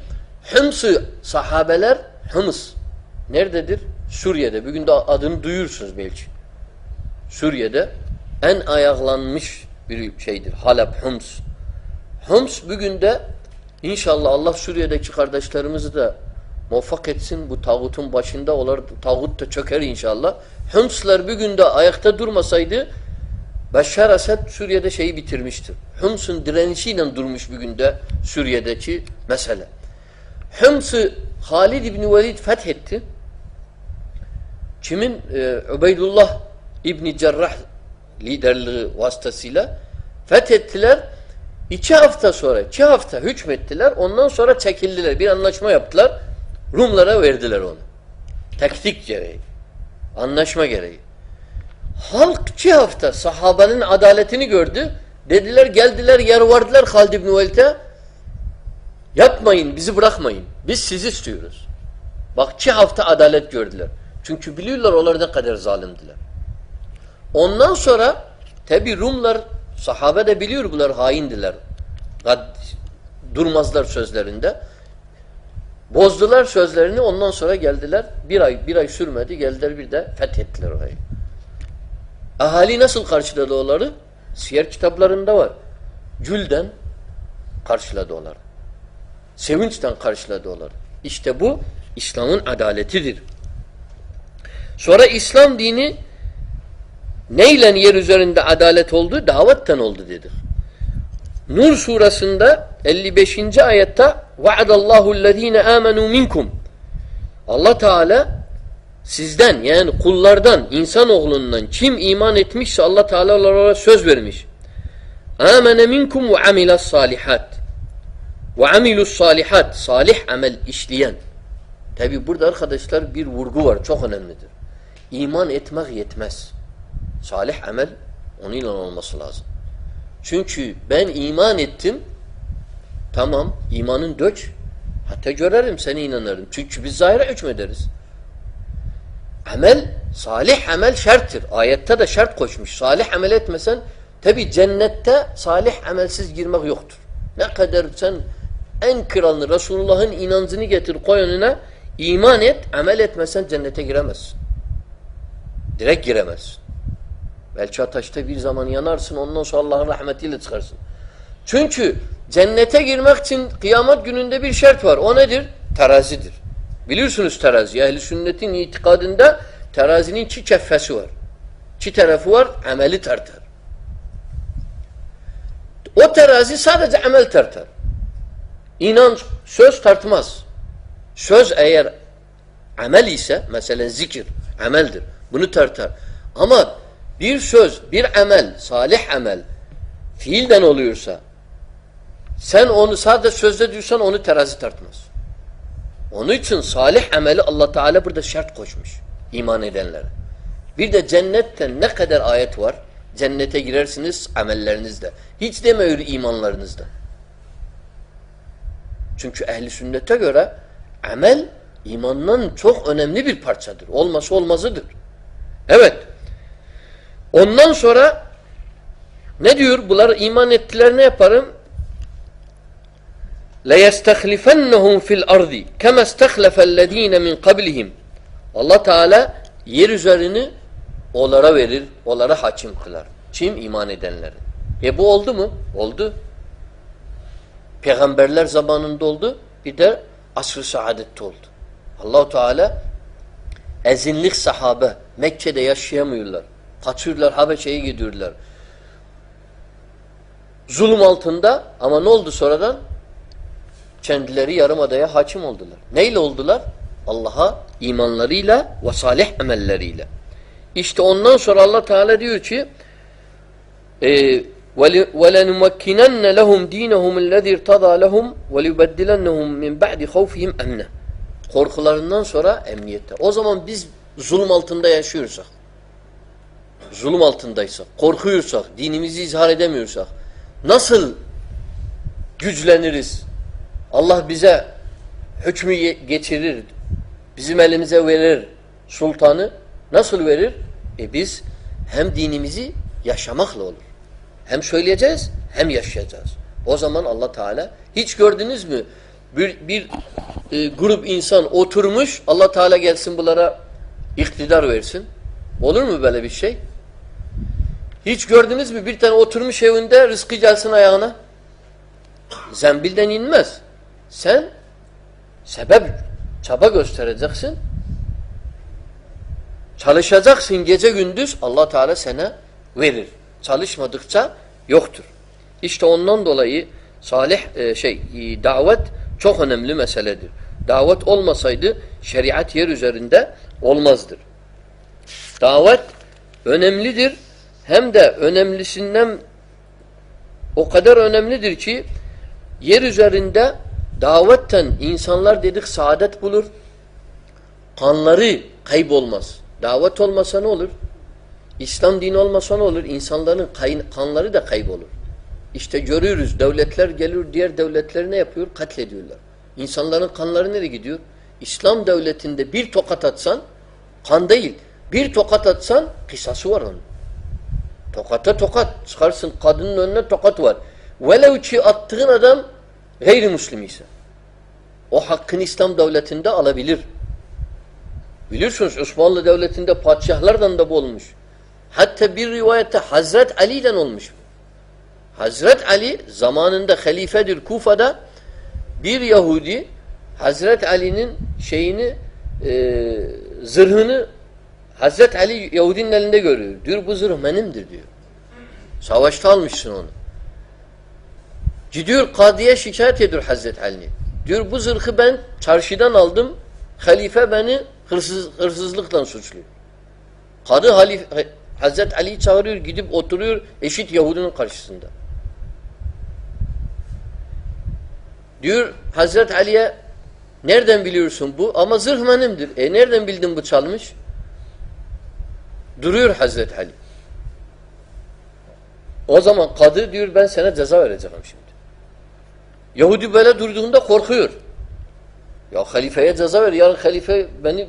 Hıms'ı sahabeler Hıms nerededir? Suriye'de. Bugün de adını duyursunuz belki. Suriye'de en ayaklanmış bir şeydir. Halep, Hums. Hums bugün de inşallah Allah Suriye'deki kardeşlerimizi de muvaffak etsin. Bu tağutun başında olar. Tağut da çöker inşallah. Humslar bugün de ayakta durmasaydı Beşar Esed Suriye'de şeyi bitirmiştir. Hums'un direnişiyle durmuş bugün de Suriye'deki mesele. Hums'ı Halid İbni Velid fethetti. Kimin? Ee, Ubeydullah İbni Cerrah liderliği vasıtasıyla fethettiler. İki hafta sonra, iki hafta hükmettiler. Ondan sonra çekildiler. Bir anlaşma yaptılar. Rumlara verdiler onu. Teknik gereği. Anlaşma gereği. Halk iki hafta sahabenin adaletini gördü. Dediler geldiler yer vardılar Halid İbni Velid'e. Yapmayın bizi bırakmayın. Biz sizi istiyoruz. Bak iki hafta adalet gördüler. Çünkü biliyorlar onlar ne kadar zalimdiler. Ondan sonra tabi Rumlar sahabe de biliyor bunlar haindiler. Durmazlar sözlerinde. Bozdular sözlerini ondan sonra geldiler. Bir ay bir ay sürmedi geldiler bir de fethettiler orayı. Ahali nasıl karşıladı onları? Siyer kitaplarında var. Gülden karşıladı onları. Sevinçten karşıladı onları. İşte bu İslam'ın adaletidir. Sonra İslam dini neyle yer üzerinde adalet oldu? Davetten oldu dedi. Nur surasında 55. ayette vaadallahu allazina amenu minkum. Allah Teala sizden yani kullardan, insan oğlundan kim iman etmişse Allah Teala onlara söz vermiş. Amene minkum ve amile salihat. Ve amilus salihat. Salih amel işleyen. Tabi burada arkadaşlar bir vurgu var. Çok önemlidir. İman etmek yetmez. Salih amel onunla olması lazım. Çünkü ben iman ettim tamam imanın dök hatta görerim seni inanırım. Çünkü biz zahire hükmederiz. Amel, salih amel şerttir. Ayette de şart koşmuş. Salih amel etmesen tabi cennette salih amelsiz girmek yoktur. Ne kadar sen en kralını Resulullah'ın inancını getir koy önüne iman et, amel etmesen cennete giremezsin. Direkt giremezsin. Belki ateşte bir zaman yanarsın ondan sonra Allah'ın rahmetiyle çıkarsın. Çünkü cennete girmek için kıyamet gününde bir şart var. O nedir? Terazidir. Biliyorsunuz terazi. Ehli sünnetin itikadında terazinin iki keffesi var. İki tarafı var. Ameli tartar. O terazi sadece amel tartar. İnanç, söz tartmaz. Söz eğer amel ise, mesela zikir, ameldir. Bunu tartar. Ama bir söz, bir amel, salih amel fiilden oluyorsa sen onu sadece sözde diyorsan onu terazi tartmaz. Onun için salih ameli Allah Teala burada şart koşmuş iman edenlere. Bir de cennetten ne kadar ayet var? Cennete girersiniz amellerinizde. Hiç demiyor imanlarınızda. Çünkü ehli sünnete göre amel imandan çok önemli bir parçadır. Olması olmazıdır. Evet. Ondan sonra ne diyor? Bunlar iman ettiler ne yaparım? لَيَسْتَخْلِفَنَّهُمْ فِي الْأَرْضِ كَمَا اسْتَخْلَفَ الَّذ۪ينَ مِنْ قَبْلِهِمْ Allah Teala yer üzerini onlara verir, onlara hakim kılar. Kim? iman edenleri. E bu oldu mu? Oldu. Peygamberler zamanında oldu. Bir de asr-ı saadette oldu. Allahu Teala ezinlik sahabe Mekke'de yaşayamıyorlar. Kaçıyorlar Habeşe'ye gidiyorlar. Zulüm altında ama ne oldu sonradan? Kendileri yarımadaya hakim oldular. Neyle oldular? Allah'a imanlarıyla ve salih amelleriyle. İşte ondan sonra Allah Teala diyor ki وَلَنُمَكِّنَنَّ لَهُمْ دِينَهُمُ الَّذِي ارْتَضَى لَهُمْ وَلِيُبَدِّلَنَّهُمْ مِنْ بَعْدِ خَوْفِهِمْ اَمْنَ Korkularından sonra emniyette. O zaman biz zulüm altında yaşıyorsak, zulüm altındaysak, korkuyorsak, dinimizi izhar edemiyorsak, nasıl güçleniriz? Allah bize hükmü geçirir, bizim elimize verir sultanı. Nasıl verir? E biz hem dinimizi yaşamakla olur. Hem söyleyeceğiz hem yaşayacağız. O zaman Allah Teala hiç gördünüz mü? Bir, bir e, grup insan oturmuş Allah Teala gelsin bunlara iktidar versin. Olur mu böyle bir şey? Hiç gördünüz mü? Bir tane oturmuş evinde rızkı gelsin ayağına. Zembilden inmez. Sen sebep çaba göstereceksin. Çalışacaksın gece gündüz Allah Teala sana verir. Çalışmadıkça yoktur. İşte ondan dolayı salih e, şey e, davet çok önemli meseledir. Davet olmasaydı şeriat yer üzerinde olmazdır. Davet önemlidir. Hem de önemlisinden o kadar önemlidir ki yer üzerinde davetten insanlar dedik saadet bulur. Kanları kaybolmaz. Davet olmasa ne olur? İslam dini olmasa ne olur? İnsanların kanları da kaybolur. İşte görüyoruz devletler geliyor diğer devletleri ne yapıyor? Katlediyorlar. İnsanların kanları nereye gidiyor? İslam devletinde bir tokat atsan kan değil. Bir tokat atsan kısası var onun. Tokata tokat. Çıkarsın kadının önüne tokat var. Velev ki attığın adam gayrimüslim ise. O hakkını İslam devletinde alabilir. Bilirsiniz Osmanlı Devleti'nde padişahlardan da bu olmuş. Hatta bir rivayette Hazret Ali'den olmuş. Hazret Ali zamanında halifedir Kufa'da bir Yahudi Hazret Ali'nin şeyini e, zırhını Hazret Ali Yahudinin elinde görüyor. Diyor bu zırh benimdir diyor. Savaşta almışsın onu. Gidiyor kadıya şikayet ediyor Hazret Ali. Diyor bu zırhı ben çarşıdan aldım. Halife beni hırsız, hırsızlıkla suçluyor. Kadı halife, Hazret Ali'yi çağırıyor, gidip oturuyor eşit Yahudinin karşısında. Diyor Hazret Ali'ye nereden biliyorsun bu? Ama zırh benimdir. E nereden bildin bu çalmış? Duruyor Hazret Ali. O zaman kadı diyor ben sana ceza vereceğim şimdi. Yahudi böyle durduğunda korkuyor. Ya halifeye ceza ver. Yarın halife beni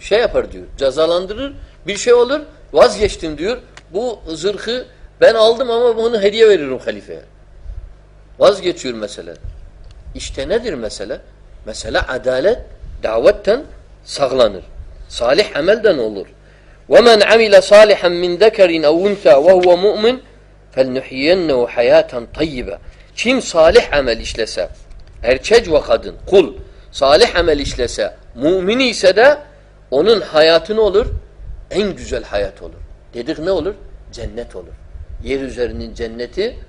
şey yapar diyor. Cezalandırır. Bir şey olur. Vazgeçtim diyor. Bu zırhı ben aldım ama bunu hediye veririm halifeye. Vazgeçiyor mesela. İşte nedir mesele? Mesele adalet davetten sağlanır. Salih amelden olur. وَمَنْ عَمِلَ صَالِحًا مِنْ ذَكَرٍ اَوْ اُنْثَى وَهُوَ مُؤْمِنٌ فَلْنُحْيَنَّهُ حَيَاتًا طَيِّبًا kim salih amel işlese, erkek ve kadın, kul, salih amel işlese, mümin ise de onun hayatı ne olur? En güzel hayat olur. Dedik ne olur? Cennet olur. Yer üzerinin cenneti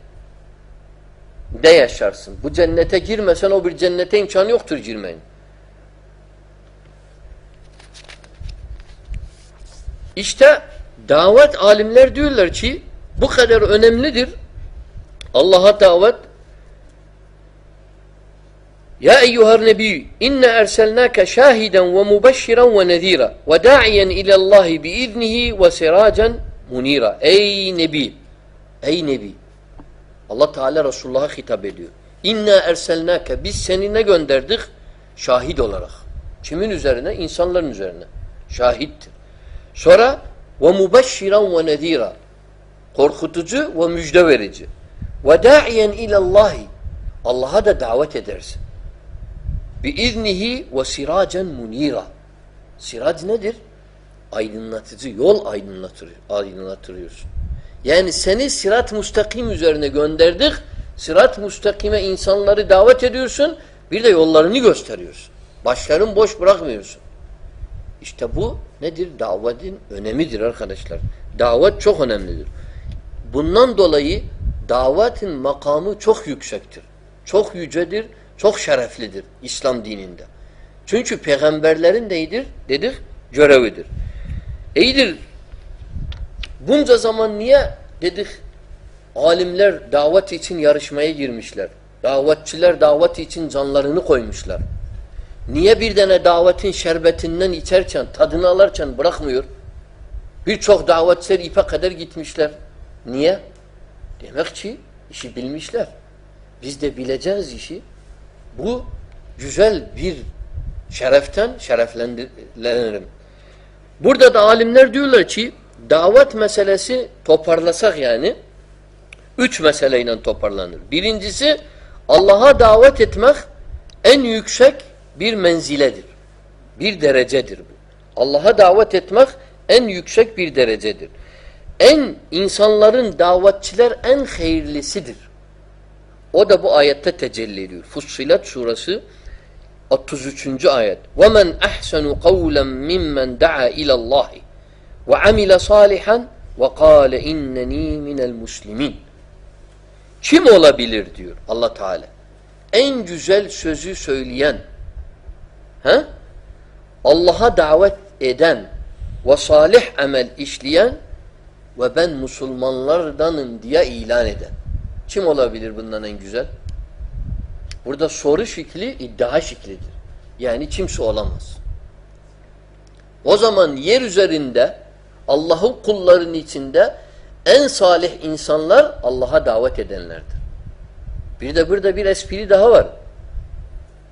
de yaşarsın. Bu cennete girmesen o bir cennete imkanı yoktur girmeyin. İşte davet alimler diyorlar ki bu kadar önemlidir. Allah'a davet Ya eyyuhar nebi inne erselnake şahiden ve mubeşşiren ve nezira ve da'iyen ilallahi biiznihi ve siracan munira. Ey nebi Ey nebi Allah Teala Resulullah'a hitap ediyor. İnna erselnake biz seni ne gönderdik? Şahit olarak. Kimin üzerine? İnsanların üzerine. Şahittir. Sonra ve mubeşşiran ve nezira. Korkutucu ve müjde verici. Ve da'iyen ilallahi. Allah'a da davet edersin. Biiznihi ve siracen munira. Sirac nedir? Aydınlatıcı, yol aydınlatır, aydınlatırıyorsun. Yani seni sirat müstakim üzerine gönderdik. Sirat müstakime insanları davet ediyorsun. Bir de yollarını gösteriyorsun. Başların boş bırakmıyorsun. İşte bu nedir? Davetin önemidir arkadaşlar. Davet çok önemlidir. Bundan dolayı davetin makamı çok yüksektir. Çok yücedir, çok şereflidir İslam dininde. Çünkü peygamberlerin neydir? Dedik, görevidir. İyidir. Bunca zaman niye dedik alimler davet için yarışmaya girmişler. Davetçiler davet için canlarını koymuşlar. Niye bir tane davetin şerbetinden içerken, tadını alırken bırakmıyor? Birçok davetçiler ipe kadar gitmişler. Niye? Demek ki işi bilmişler. Biz de bileceğiz işi. Bu güzel bir şereften şereflendiririm. Burada da alimler diyorlar ki davet meselesi toparlasak yani üç meseleyle toparlanır. Birincisi Allah'a davet etmek en yüksek bir menziledir. Bir derecedir bu. Allah'a davet etmek en yüksek bir derecedir. En insanların davetçiler en hayırlısıdır. O da bu ayette tecelli ediyor. Fussilet suresi 33. ayet. وَمَنْ أَحْسَنُ قَوْلًا مِمَّنْ دَعَا إِلَى اللّٰهِ وَعَمِلَ صَالِحًا وَقَالَ اِنَّنِي مِنَ الْمُسْلِمِينَ Kim olabilir diyor Allah Teala. En güzel sözü söyleyen, he? Allah'a davet eden ve salih amel işleyen ve ben Müslümanlardanım diye ilan eden. Kim olabilir bundan en güzel? Burada soru şekli iddia şeklidir. Yani kimse olamaz. O zaman yer üzerinde Allah'ın kullarının içinde en salih insanlar Allah'a davet edenlerdir. Bir de burada bir espri daha var.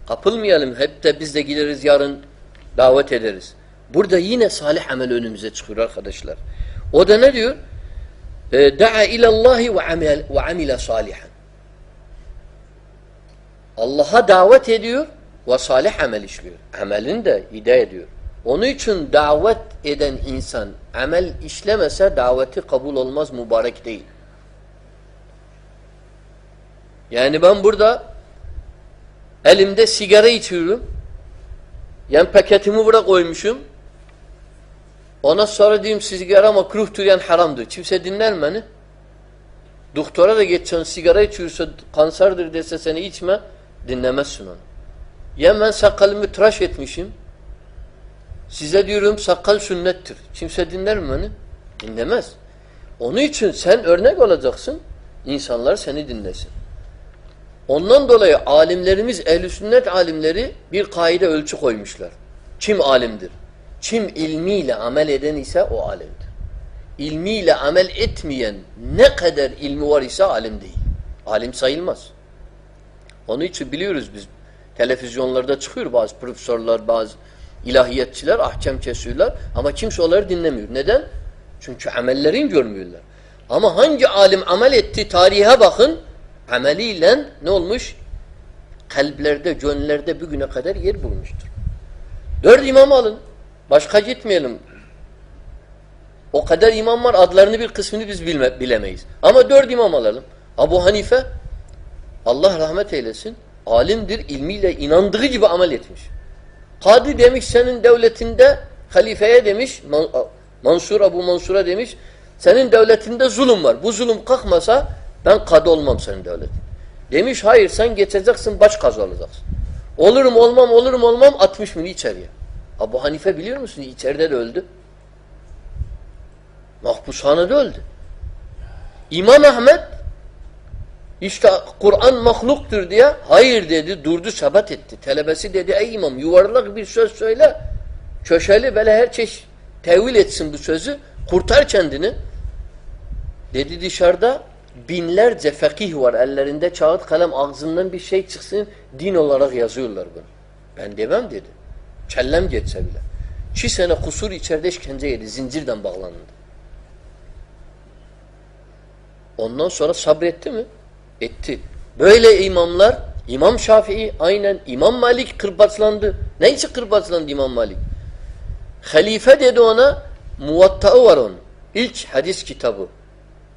Kapılmayalım. Hep de biz de gideriz yarın davet ederiz. Burada yine salih amel önümüze çıkıyor arkadaşlar. O da ne diyor? Da'a ilallahi ve amile salihan. Allah'a davet ediyor ve salih amel işliyor. Amelini de ide ediyor. Onun için davet eden insan amel işlemese daveti kabul olmaz, mübarek değil. Yani ben burada elimde sigara içiyorum. Yani paketimi buraya koymuşum. Ona sonra diyeyim sigara makruhtur yani haramdır. Kimse dinler beni? Doktora da geçen sigara içiyorsa kanserdir dese seni içme dinlemezsin onu. Ya ben sakalımı tıraş etmişim. Size diyorum sakal sünnettir. Kimse dinler mi beni? Dinlemez. Onun için sen örnek olacaksın. İnsanlar seni dinlesin. Ondan dolayı alimlerimiz, ehl sünnet alimleri bir kaide ölçü koymuşlar. Kim alimdir? Kim ilmiyle amel eden ise o alimdir. İlmiyle amel etmeyen ne kadar ilmi var ise alim değil. Alim sayılmaz. Onun için biliyoruz biz televizyonlarda çıkıyor bazı profesörler, bazı ilahiyatçiler, ahkam kesiyorlar ama kimse onları dinlemiyor. Neden? Çünkü amellerini görmüyorlar. Ama hangi alim amel etti tarihe bakın ameliyle ne olmuş? Kalplerde, gönüllerde bugüne kadar yer bulmuştur. Dört imam alın. Başka gitmeyelim. O kadar imam var adlarını bir kısmını biz bilme, bilemeyiz. Ama dört imam alalım. Abu Hanife Allah rahmet eylesin. Alimdir, ilmiyle inandığı gibi amel etmiş. Kadı demiş senin devletinde halifeye demiş Mansur Abu Mansur'a demiş senin devletinde zulüm var. Bu zulüm kalkmasa ben kadı olmam senin devletin. Demiş hayır sen geçeceksin baş kazı olacaksın. Olurum olmam olurum olmam 60 bin içeriye. Abu Hanife biliyor musun? İçeride de öldü. Mahpushanede öldü. İmam Ahmet işte Kur'an mahluktur diye hayır dedi, durdu, sabat etti. Telebesi dedi ey imam yuvarlak bir söz söyle. Köşeli böyle her çeşit tevil etsin bu sözü. Kurtar kendini. Dedi dışarıda binlerce fakih var ellerinde kağıt kalem ağzından bir şey çıksın din olarak yazıyorlar bunu. Ben demem dedi. Kellem geçse bile. İki sene kusur içeride işkence yedi. Zincirden bağlandı. Ondan sonra sabretti mi? Etti. Böyle imamlar İmam Şafii aynen İmam Malik kırbaçlandı. Ne için kırbaçlandı İmam Malik? Halife dedi ona muvatta'ı var onun. İlk hadis kitabı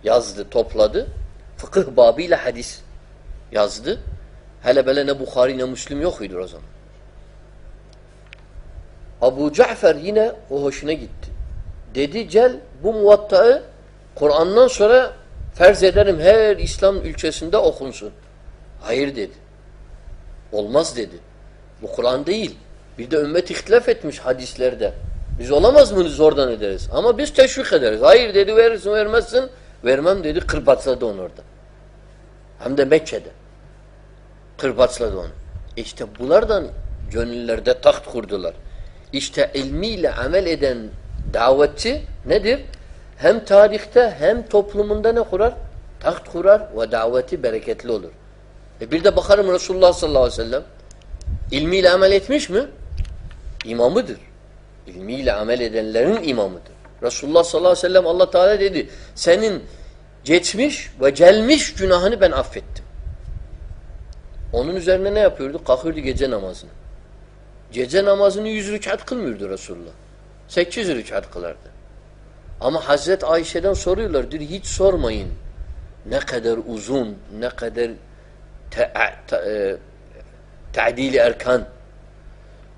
yazdı, topladı. Fıkıh babıyla hadis yazdı. Hele böyle ne Bukhari ne Müslim yokuydu o zaman. Abu Cafer yine o hoşuna gitti. Dedi gel bu muvatta'ı Kur'an'dan sonra ferz ederim her İslam ülkesinde okunsun. Hayır dedi. Olmaz dedi. Bu Kur'an değil. Bir de ümmet ihtilaf etmiş hadislerde. Biz olamaz mıyız zordan ederiz. Ama biz teşvik ederiz. Hayır dedi verirsin vermezsin. Vermem dedi kırbaçladı onu orada. Hem de Mekke'de. Kırbaçladı onu. İşte bunlardan gönüllerde taht kurdular. İşte ilmiyle amel eden davetçi nedir? Hem tarihte hem toplumunda ne kurar? Taht kurar ve daveti bereketli olur. E bir de bakarım Resulullah sallallahu aleyhi ve sellem ilmiyle amel etmiş mi? İmamıdır. İlmiyle amel edenlerin imamıdır. Resulullah sallallahu aleyhi ve sellem Allah Teala dedi senin geçmiş ve gelmiş günahını ben affettim. Onun üzerine ne yapıyordu? Kalkıyordu gece namazını. Gece namazını yüz rükat kılmıyordu Resulullah. Sekiz rükat kılardı. Ama Hazret Ayşe'den soruyorlar. Diyor hiç sormayın. Ne kadar uzun, ne kadar te, te, e, erkan.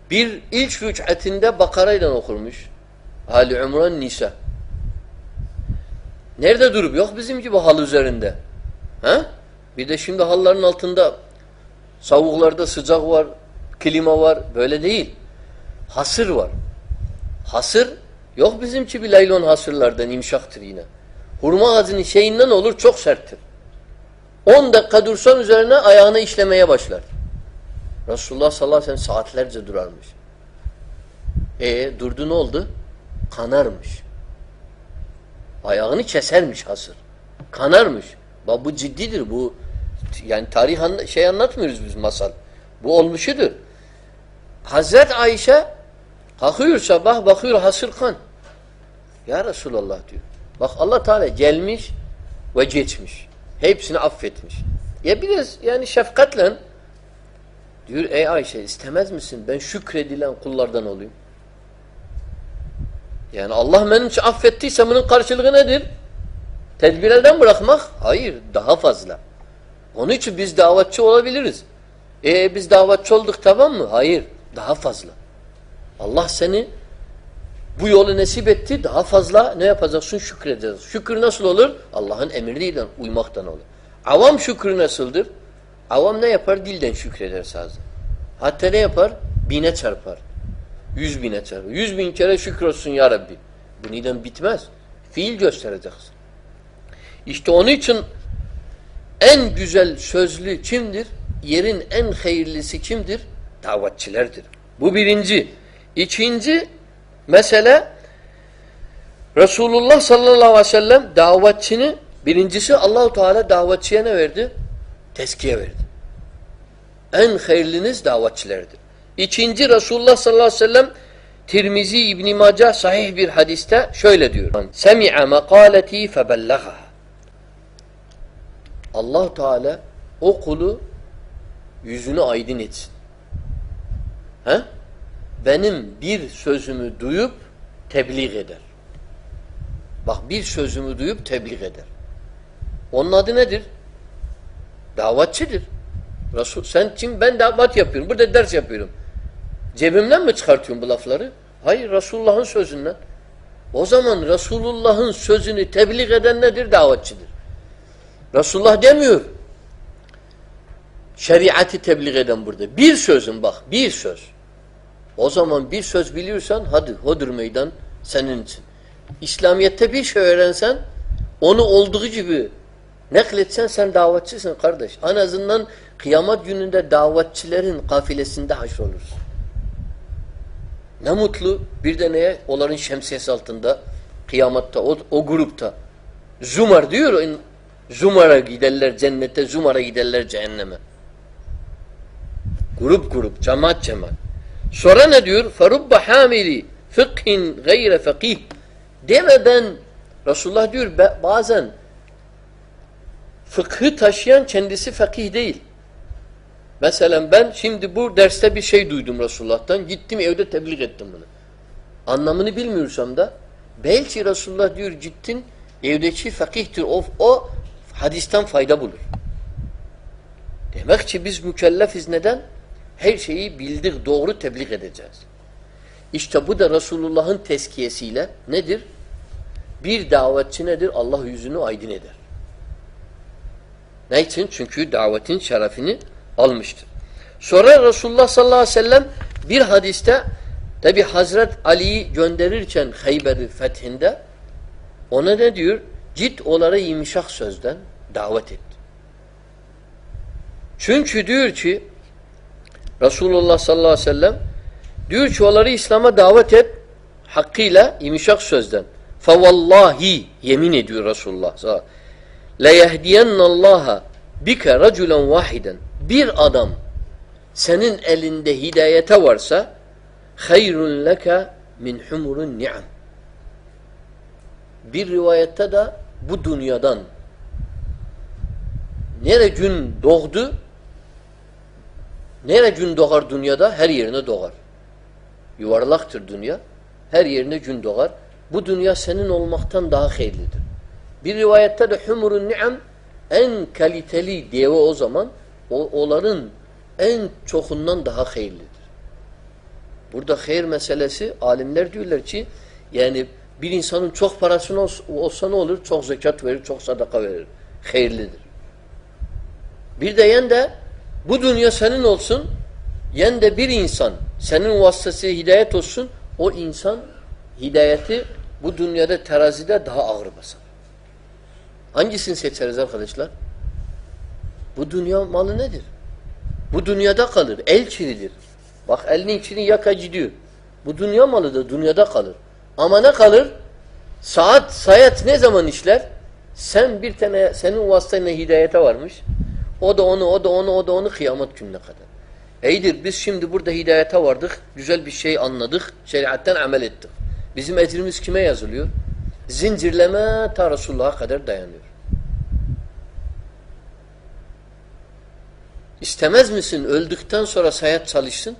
Bir ilk rükatinde Bakara'yla okurmuş. Ali Umran Nisa. Nerede durup? Yok bizim gibi hal üzerinde. Ha? Bir de şimdi halların altında savuklarda sıcak var, klima var. Böyle değil. Hasır var. Hasır yok bizimki bir laylon hasırlardan imşaktır yine. Hurma ağacının şeyinden olur çok serttir. 10 dakika dursan üzerine ayağını işlemeye başlar. Resulullah sallallahu aleyhi ve sellem saatlerce durarmış. E durdu ne oldu? Kanarmış. Ayağını kesermiş hasır. Kanarmış. Bak bu ciddidir. Bu yani tarih anla şey anlatmıyoruz biz masal. Bu olmuşudur. Hazret Ayşe kalkıyor sabah bakıyor hasır kan. Ya Resulallah diyor. Bak Allah Teala gelmiş ve geçmiş. Hepsini affetmiş. Ya biraz yani şefkatle diyor ey Ayşe istemez misin ben şükredilen kullardan olayım? Yani Allah benim için affettiyse bunun karşılığı nedir? Tedbirlerden bırakmak? Hayır. Daha fazla. Onun için biz davetçi olabiliriz. E biz davetçi olduk tamam mı? Hayır. Daha fazla. Allah seni bu yolu nasip etti. Daha fazla ne yapacaksın? Şükredeceksin. Şükür nasıl olur? Allah'ın emriyle uymaktan olur. Avam şükrü nasıldır? Avam ne yapar? Dilden şükreder sadece. Hatta ne yapar? Bine çarpar. Yüz bine çarpar. Yüz bin kere şükrolsun ya Rabbi. Bu neden bitmez? Fiil göstereceksin. İşte onun için en güzel sözlü kimdir? Yerin en hayırlısı kimdir? Davetçilerdir. Bu birinci. İkinci mesele Resulullah sallallahu aleyhi ve sellem davetçini birincisi Allahu Teala davetçiye ne verdi? Teskiye verdi. En hayırlınız davetçilerdir. İkinci Resulullah sallallahu aleyhi ve sellem Tirmizi İbn Mace sahih bir hadiste şöyle diyor. Semi'a makaleti febellagha. Allah Teala o kulu yüzünü aydın etsin. He? Benim bir sözümü duyup tebliğ eder. Bak bir sözümü duyup tebliğ eder. Onun adı nedir? Davatçıdır. Resul, sen kim? Ben davat yapıyorum. Burada ders yapıyorum. Cebimden mi çıkartıyorum bu lafları? Hayır, Resulullah'ın sözünden. O zaman Resulullah'ın sözünü tebliğ eden nedir? Davetçidir. Resulullah demiyor. Şeriatı tebliğ eden burada. Bir sözün bak, bir söz. O zaman bir söz biliyorsan hadi hodur meydan senin için. İslamiyet'te bir şey öğrensen onu olduğu gibi nakletsen sen davetçisin kardeş. En azından kıyamet gününde davetçilerin kafilesinde haşrolursun. Ne mutlu bir de neye? Onların şemsiyesi altında kıyamatta o, o grupta. Zumar diyor Zumar'a giderler cennete, Zumar'a giderler cehenneme. Grup grup, cemaat cemaat. Sonra ne diyor? فَرُبَّ hamili fıkhin gayre fakih. Demeden Resulullah diyor bazen fıkhı taşıyan kendisi fakih değil. Mesela ben şimdi bu derste bir şey duydum Resulullah'tan. Gittim evde tebliğ ettim bunu. Anlamını bilmiyorsam da belki Resulullah diyor gittin evdeki fakihtir. O, o hadisten fayda bulur. Demek ki biz mükellefiz neden? Her şeyi bildik, doğru tebliğ edeceğiz. İşte bu da Resulullah'ın teskiyesiyle nedir? Bir davetçi nedir? Allah yüzünü aydın eder. Ne için? Çünkü davetin şerefini almıştır. Sonra Resulullah sallallahu aleyhi ve sellem bir hadiste tabi Hazret Ali'yi gönderirken Hayber'i fethinde ona ne diyor? Git onlara yumuşak sözden davet et. Çünkü diyor ki Resulullah sallallahu aleyhi ve sellem diyor ki onları İslam'a davet et. Hakkıyla yumuşak sözden. Fevallahi yemin ediyor Resulullah sallallahu leyehdiyennallâhe bike raculen vahiden bir adam senin elinde hidayete varsa hayrun leke min humurun ni'am. Bir rivayette de bu dünyadan nere gün doğdu nere gün doğar dünyada her yerine doğar yuvarlaktır dünya her yerine gün doğar bu dünya senin olmaktan daha hayırlıdır bir rivayette de humurun ni'am en kaliteli deve o zaman o, onların en çokundan daha hayırlıdır. Burada hayır meselesi alimler diyorlar ki yani bir insanın çok parasını olsa, olsa ne olur? Çok zekat verir, çok sadaka verir. Hayırlıdır. Bir de yen de bu dünya senin olsun yen de bir insan senin vasıtası hidayet olsun o insan hidayeti bu dünyada terazide daha ağır basar. Hangisini seçeriz arkadaşlar? Bu dünya malı nedir? Bu dünyada kalır. El çirilir. Bak elinin içini yaka gidiyor. Bu dünya malı da dünyada kalır. Ama ne kalır? Saat, sayat ne zaman işler? Sen bir tane, senin vasıtayla hidayete varmış. O da onu, o da onu, o da onu kıyamet gününe kadar. İyidir biz şimdi burada hidayete vardık. Güzel bir şey anladık. Şeriatten amel ettik. Bizim ecrimiz kime yazılıyor? Zincirleme ta Resulullah'a kadar dayanıyor. İstemez misin öldükten sonra sayat çalışsın?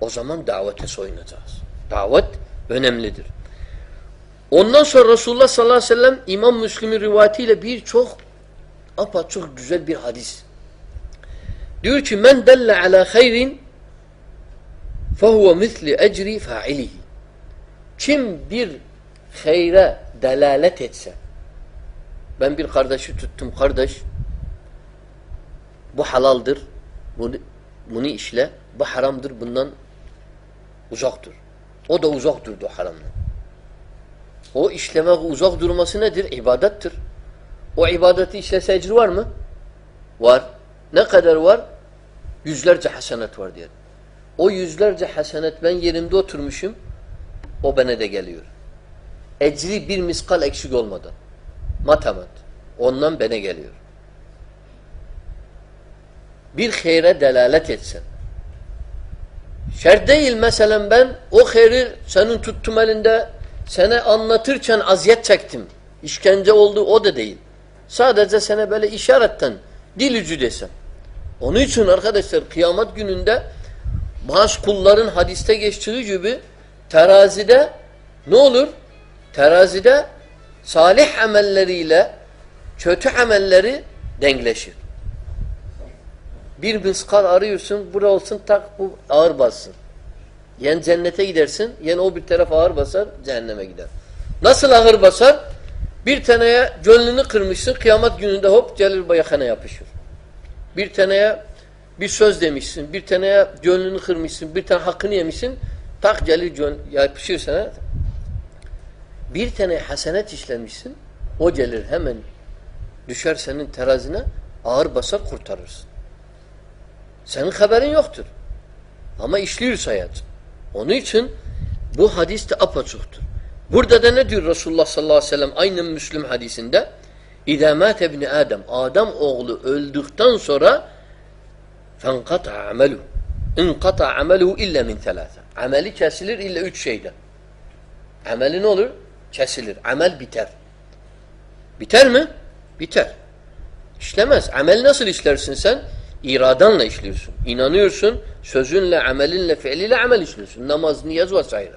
O zaman davete soyunacağız. Davet önemlidir. Ondan sonra Resulullah sallallahu aleyhi ve sellem İmam Müslim'in rivayetiyle birçok apaçık güzel bir hadis. Diyor ki men delle ala hayrin fehuve misli ecri fa'ilihi. Kim bir hayre delalet etse ben bir kardeşi tuttum kardeş bu halaldır bunu, bunu işle bu haramdır bundan uzak dur. O da uzak durdu haramdan. O işlemek uzak durması nedir? İbadettir. O ibadeti işlese ecri var mı? Var. Ne kadar var? Yüzlerce hasenet var diyor. O yüzlerce hasenet ben yerimde oturmuşum o bana da geliyor. Ecri bir miskal eksik olmadan. Matemat. Ondan bana geliyor. Bir hayre delalet etsen. Şer değil mesela ben o hayri senin tuttum elinde sana anlatırken aziyet çektim. İşkence oldu o da değil. Sadece sana böyle işaretten dil ucu desem. Onun için arkadaşlar kıyamet gününde bazı kulların hadiste geçtiği gibi terazide ne olur? Terazide salih amelleriyle kötü amelleri dengleşir. Bir miskal arıyorsun, bura olsun tak bu ağır bassın. Yen cennete gidersin, yen o bir taraf ağır basar, cehenneme gider. Nasıl ağır basar? Bir taneye gönlünü kırmışsın, kıyamet gününde hop gelir bayakana yapışır. Bir taneye bir söz demişsin, bir taneye gönlünü kırmışsın, bir tane hakkını yemişsin, tak gelir yapışır sana. Bir tane hasenet işlemişsin, o gelir hemen düşer senin terazine, ağır basar kurtarırsın. Senin haberin yoktur. Ama işliyor hayat. Onun için bu hadis de apaçuktur. Burada da ne diyor Resulullah sallallahu aleyhi ve sellem aynı Müslüm hadisinde? İzâ mâte ibni Adem. Adam oğlu öldükten sonra fenkata ameluhu. İnkata ameluhu illa min telâse. Ameli kesilir illa üç şeyden. Ameli ne olur? Kesilir. Amel biter. Biter mi? Biter. İşlemez. Amel nasıl işlersin sen? İradanla işliyorsun. İnanıyorsun. Sözünle, amelinle, fiiliyle amel işliyorsun. Namaz, niyaz vesaire.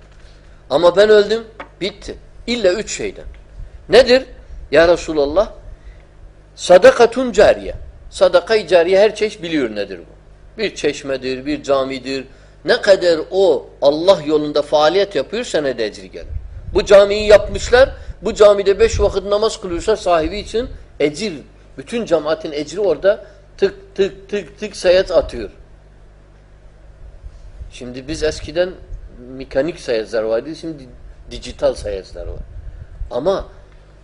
Ama ben öldüm. Bitti. İlla üç şeyden. Nedir? Ya Resulallah sadakatun cariye. Sadakayı cariye her çeşit biliyor nedir bu. Bir çeşmedir, bir camidir. Ne kadar o Allah yolunda faaliyet yapıyor senede ecri gelir. Bu camiyi yapmışlar. Bu camide beş vakit namaz kılıyorsa sahibi için ecir. Bütün cemaatin ecri orada tık tık tık tık sayet atıyor. Şimdi biz eskiden mekanik sayezler vardı. Şimdi dijital sayezler var. Ama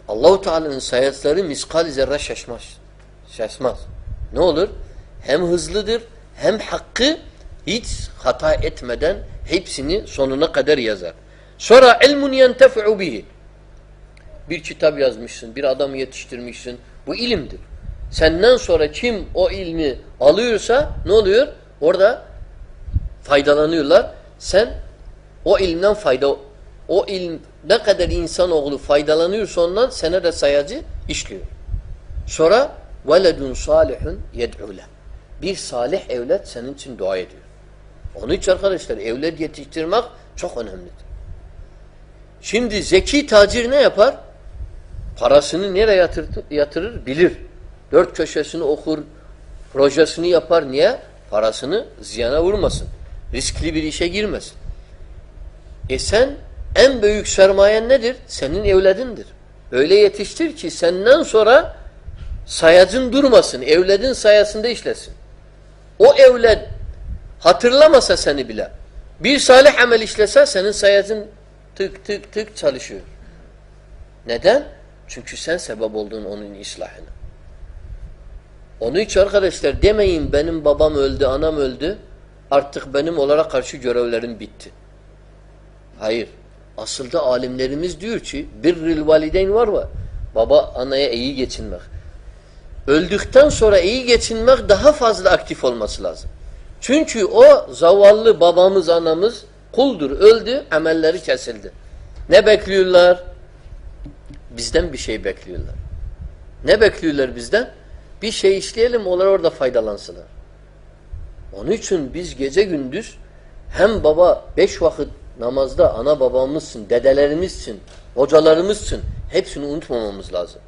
Allahu Teala'nın sayezleri miskal zerre şaşmaz. Şaşmaz. Ne olur? Hem hızlıdır hem hakkı hiç hata etmeden hepsini sonuna kadar yazar. Sonra ilmun yentefi'u bihi. Bir kitap yazmışsın, bir adamı yetiştirmişsin. Bu ilimdir. Senden sonra kim o ilmi alıyorsa ne oluyor? Orada faydalanıyorlar. Sen o ilimden fayda o ilim ne kadar insanoğlu faydalanıyorsa ondan sene de sayacı işliyor. Sonra veledun salihun yed'ule. Bir salih evlat senin için dua ediyor. Onun için arkadaşlar evlat yetiştirmek çok önemlidir. Şimdi zeki tacir ne yapar? Parasını nereye yatırır? yatırır? Bilir. Dört köşesini okur, projesini yapar. Niye? Parasını ziyana vurmasın. Riskli bir işe girmesin. E sen en büyük sermayen nedir? Senin evladındır. Öyle yetiştir ki senden sonra sayacın durmasın. Evladın sayasında işlesin. O evlad hatırlamasa seni bile bir salih amel işlese senin sayacın tık tık tık çalışıyor. Neden? Çünkü sen sebep oldun onun islahına. Onun için arkadaşlar demeyin benim babam öldü, anam öldü. Artık benim onlara karşı görevlerim bitti. Hayır. Aslında alimlerimiz diyor ki birril valideyn var mı? Baba anaya iyi geçinmek. Öldükten sonra iyi geçinmek daha fazla aktif olması lazım. Çünkü o zavallı babamız anamız kuldur. Öldü, amelleri kesildi. Ne bekliyorlar? Bizden bir şey bekliyorlar. Ne bekliyorlar bizden? Bir şey işleyelim onlar orada faydalansınlar. Onun için biz gece gündüz hem baba beş vakit namazda ana babamızsın, dedelerimizsin, hocalarımızsın. Hepsini unutmamamız lazım.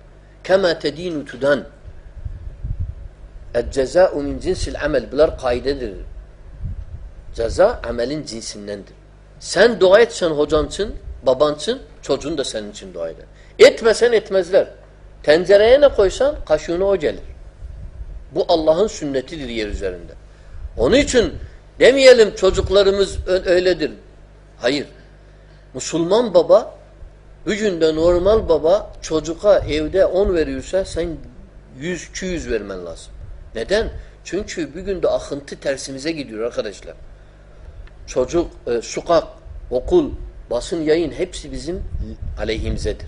Kema tedinu tudan. El-cezâ'u min cinsil amel. Bunlar kaidedir. Ceza amelin cinsindendir. Sen dua etsen hocansın, babansın, çocuğun da senin için dua eder. Etmesen etmezler. Tencereye ne koysan kaşığına o gelir. Bu Allah'ın sünnetidir yer üzerinde. Onun için demeyelim çocuklarımız öyledir. Hayır. Müslüman baba bugün de normal baba çocuğa evde 10 veriyorsa sen 100-200 vermen lazım. Neden? Çünkü bugün de akıntı tersimize gidiyor arkadaşlar. Çocuk, e, sokak, okul, basın, yayın hepsi bizim aleyhimizedir.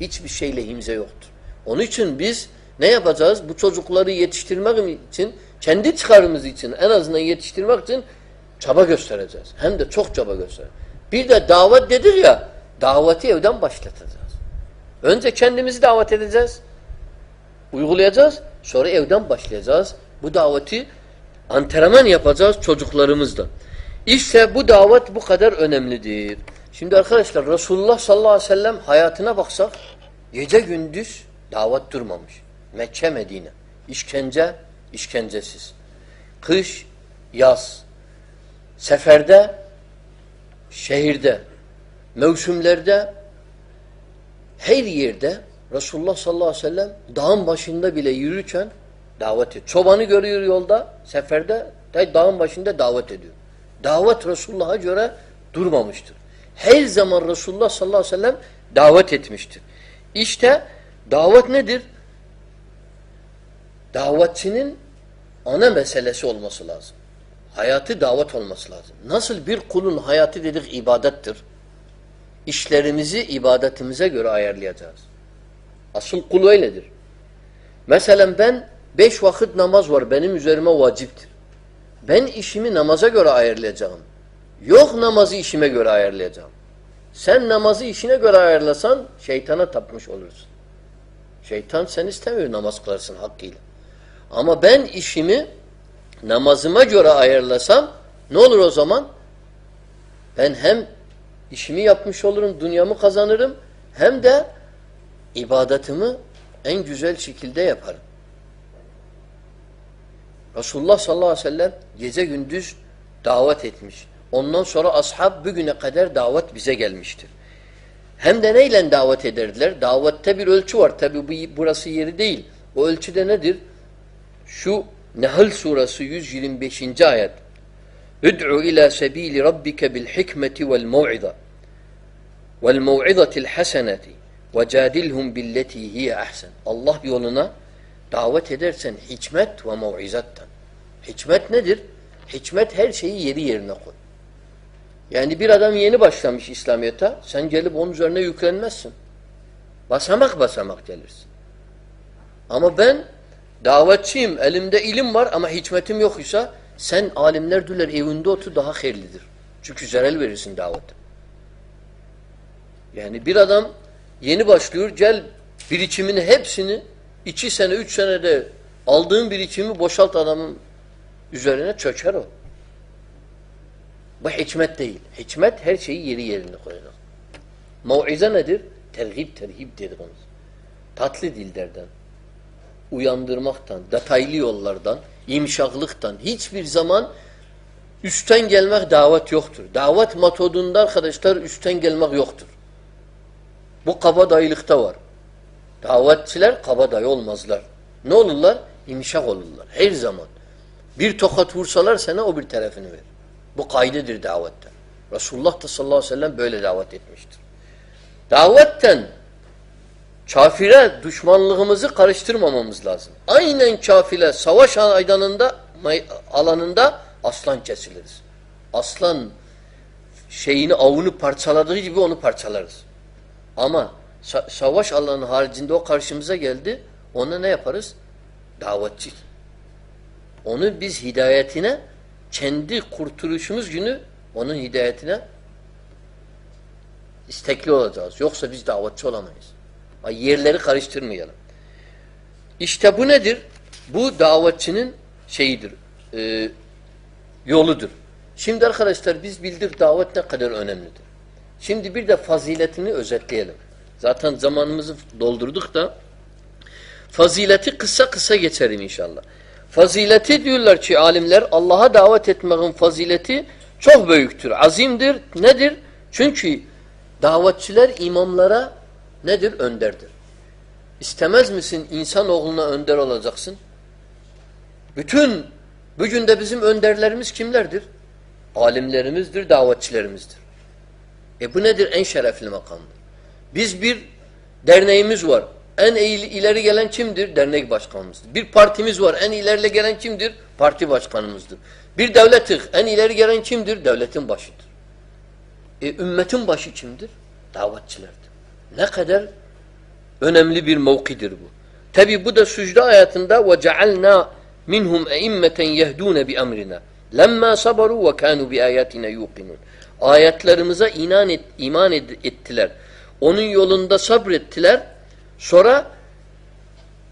Hiçbir şey lehimize yoktur. Onun için biz ne yapacağız? Bu çocukları yetiştirmek için, kendi çıkarımız için en azından yetiştirmek için çaba göstereceğiz. Hem de çok çaba göstereceğiz. Bir de davet dedir ya, daveti evden başlatacağız. Önce kendimizi davet edeceğiz. Uygulayacağız. Sonra evden başlayacağız. Bu daveti antrenman yapacağız çocuklarımızla. İşte bu davet bu kadar önemlidir. Şimdi arkadaşlar Resulullah sallallahu aleyhi ve sellem hayatına baksak gece gündüz davet durmamış. Mekke Medine. İşkence, işkencesiz. Kış, yaz. Seferde, şehirde, mevsimlerde her yerde Resulullah sallallahu aleyhi ve sellem dağın başında bile yürürken davet ediyor. Çobanı görüyor yolda, seferde dağın başında davet ediyor. Davet Resulullah'a göre durmamıştır. Her zaman Resulullah sallallahu aleyhi ve sellem davet etmiştir. İşte davet nedir? Davetçinin ana meselesi olması lazım. Hayatı davet olması lazım. Nasıl bir kulun hayatı dedik ibadettir. İşlerimizi ibadetimize göre ayarlayacağız. Asıl kul öyledir. Mesela ben beş vakit namaz var benim üzerime vaciptir. Ben işimi namaza göre ayarlayacağım. Yok namazı işime göre ayarlayacağım. Sen namazı işine göre ayarlasan şeytana tapmış olursun. Şeytan sen istemiyor namaz kılarsın hakkıyla. Ama ben işimi namazıma göre ayarlasam ne olur o zaman? Ben hem işimi yapmış olurum, dünyamı kazanırım hem de ibadetimi en güzel şekilde yaparım. Resulullah sallallahu aleyhi ve sellem gece gündüz davet etmiş. Ondan sonra ashab bugüne kadar davet bize gelmiştir. Hem de neyle davet ederdiler? Davette bir ölçü var. Tabi burası yeri değil. O ölçüde nedir? Şu Nehl suresi 125. ayet. Üd'u ila sebili rabbike bil hikmeti vel mev'iza vel mev'izatil haseneti ve cadilhum billeti hiye ahsen. Allah yoluna davet edersen hikmet ve mev'izattan. Hikmet nedir? Hikmet her şeyi yeri yerine koy. Yani bir adam yeni başlamış İslamiyet'e sen gelip onun üzerine yüklenmezsin. Basamak basamak gelirsin. Ama ben davetçiyim, elimde ilim var ama hikmetim yok ise sen alimler düler evinde otur daha hayırlıdır. Çünkü zerel verirsin davete. Yani bir adam yeni başlıyor gel birikimini hepsini iki sene, üç senede aldığın birikimi boşalt adamın üzerine çöker o. Bu hikmet değil. Hikmet her şeyi yeri yerine koyacak. Mau'ize nedir? Terhib terhib dediğimiz. Tatlı dillerden, uyandırmaktan, detaylı yollardan, imşaklıktan hiçbir zaman üstten gelmek davet yoktur. Davet metodunda arkadaşlar üstten gelmek yoktur. Bu kabadayılıkta var. Davetçiler kabadayı olmazlar. Ne olurlar? İmşak olurlar. Her zaman. Bir tokat vursalar sana o bir tarafını ver. Bu kaydedir davette. Resulullah da sallallahu aleyhi ve sellem böyle davet etmiştir. Davetten kafire düşmanlığımızı karıştırmamamız lazım. Aynen kafile savaş aydanında alanında aslan kesiliriz. Aslan şeyini avını parçaladığı gibi onu parçalarız. Ama sa savaş alanı haricinde o karşımıza geldi. Ona ne yaparız? Davetçi. Onu biz hidayetine kendi kurtuluşumuz günü onun hidayetine istekli olacağız. Yoksa biz davetçi olamayız. Yerleri karıştırmayalım. İşte bu nedir? Bu davetçinin şeyidir, e, yoludur. Şimdi arkadaşlar biz bildik davet ne kadar önemlidir. Şimdi bir de faziletini özetleyelim. Zaten zamanımızı doldurduk da fazileti kısa kısa geçerim inşallah. Fazileti diyorlar ki alimler Allah'a davet etmenin fazileti çok büyüktür, azimdir. Nedir? Çünkü davetçiler imamlara nedir? Önderdir. İstemez misin insan oğluna önder olacaksın? Bütün bugün de bizim önderlerimiz kimlerdir? Alimlerimizdir, davetçilerimizdir. E bu nedir? En şerefli makamdır. Biz bir derneğimiz var. En ileri gelen kimdir? Dernek başkanımızdır. Bir partimiz var. En ileri gelen kimdir? Parti başkanımızdır. Bir devletik. En ileri gelen kimdir? Devletin başıdır. E ümmetin başı kimdir? Davetçilerdir. Ne kadar önemli bir mevkidir bu. Tabi bu da sücde eimmeten yehdûne bi emrina lemma sabaru ve kanu bi ayatina yuqinun. Ayetlerimize iman, et, iman ettiler. Onun yolunda sabrettiler. Sonra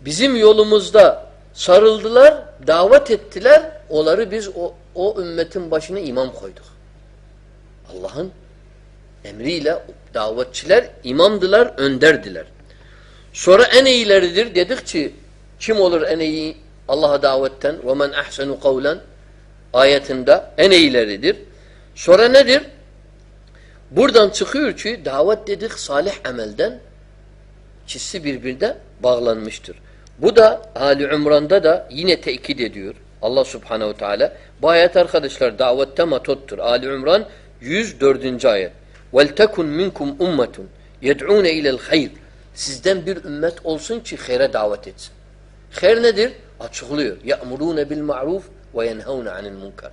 bizim yolumuzda sarıldılar, davet ettiler. Onları biz o, o ümmetin başına imam koyduk. Allah'ın emriyle davetçiler imamdılar, önderdiler. Sonra en iyileridir dedik ki kim olur en iyi Allah'a davetten ve men ahsenu kavlen ayetinde en iyileridir. Sonra nedir? Buradan çıkıyor ki davet dedik salih amelden ikisi birbirine bağlanmıştır. Bu da Ali Ümran'da da yine tekit ediyor. Allah Subhanahu Teala. Bu ayet arkadaşlar davette matottur. Ali Ümran 104. ayet. وَلْتَكُنْ مِنْكُمْ اُمَّةٌ يَدْعُونَ اِلَى الْخَيْرِ Sizden bir ümmet olsun ki hayre davet etsin. Hayr nedir? Açıklıyor. يَأْمُرُونَ بِالْمَعْرُوفِ وَيَنْهَوْنَ عَنِ الْمُنْكَرِ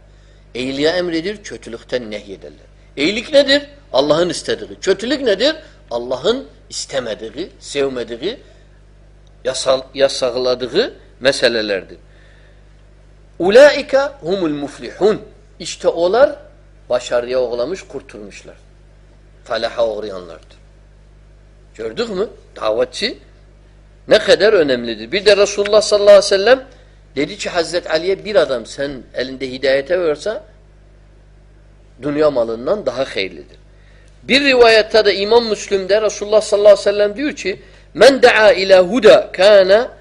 İyiliğe emredir, kötülükten nehyederler. İyilik nedir? Allah'ın istediği. Kötülük nedir? Allah'ın istemediği, sevmediği, yasal, yasakladığı meselelerdir. Ulaika humul muflihun. İşte olar başarıya uğramış, kurtulmuşlar. Falaha uğrayanlardır. Gördük mü? Davetçi ne kadar önemlidir. Bir de Resulullah sallallahu aleyhi ve sellem Dedi ki Hazret Ali'ye bir adam sen elinde hidayete verse dünya malından daha hayırlıdır. Bir rivayette de İmam Müslim'de Resulullah sallallahu aleyhi ve sellem diyor ki Men da'a ila huda kana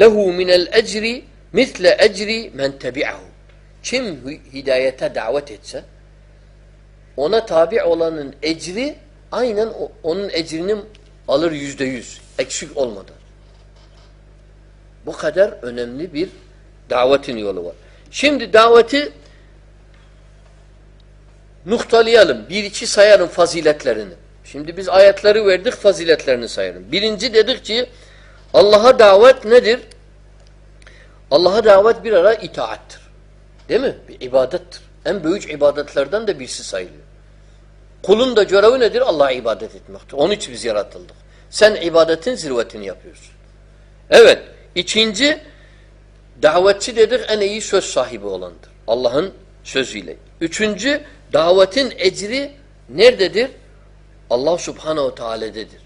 lehu minel ecri misle ecri men tebi'ahu. Kim hidayete davet etse ona tabi olanın ecri aynen onun ecrini alır yüzde yüz. Eksik olmadan. Bu kadar önemli bir davetin yolu var. Şimdi daveti noktalayalım. Bir iki sayarım faziletlerini. Şimdi biz ayetleri verdik faziletlerini sayarım. Birinci dedik ki Allah'a davet nedir? Allah'a davet bir ara itaattır. Değil mi? Bir ibadettir. En büyük ibadetlerden de birisi sayılıyor. Kulun da görevi nedir? Allah'a ibadet etmektir. Onun için biz yaratıldık. Sen ibadetin zirvetini yapıyorsun. Evet. İkinci davetçi dedik en iyi söz sahibi olandır. Allah'ın sözüyle. Üçüncü davetin ecri nerededir? Allah subhanehu teala'dedir.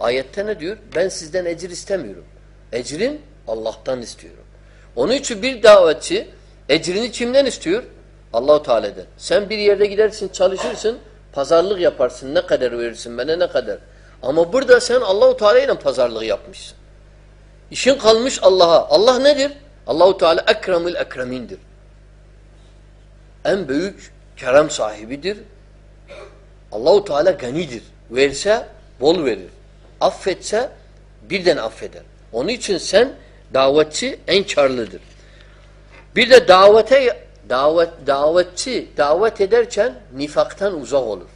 Ayette ne diyor? Ben sizden ecir istemiyorum. Ecrin Allah'tan istiyorum. Onun için bir davetçi ecrini kimden istiyor? Allahu Teala'dan. Sen bir yerde gidersin, çalışırsın, pazarlık yaparsın. Ne kadar verirsin bana ne kadar? Ama burada sen Allahu Teala ile pazarlık yapmışsın. İşin kalmış Allah'a. Allah nedir? Allahu Teala ekremül ekremindir. En büyük kerem sahibidir. Allahu Teala ganidir. Verse bol verir. Affetse birden affeder. Onun için sen davetçi en karlıdır. Bir de davete davet davetçi davet ederken nifaktan uzak olur.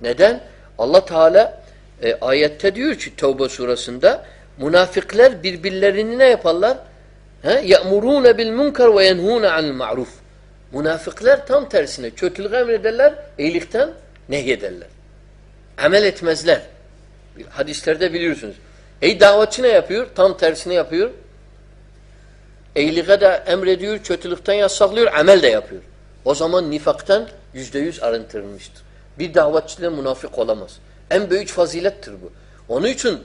Neden? Allah Teala e, ayette diyor ki Tevbe surasında münafıklar birbirlerini ne yaparlar? He? Ya'muruna bil munkar ve yenhuna anil ma'ruf. Münafıklar tam tersine kötülük emrederler, iyilikten nehyederler. Amel etmezler. Hadislerde biliyorsunuz. Ey davetçi ne yapıyor? Tam tersine yapıyor. İyiliğe de emrediyor, kötülükten yasaklıyor, amel de yapıyor. O zaman nifaktan yüzde yüz arındırılmıştır. Bir davetçi de münafık olamaz. En büyük fazilettir bu. Onun için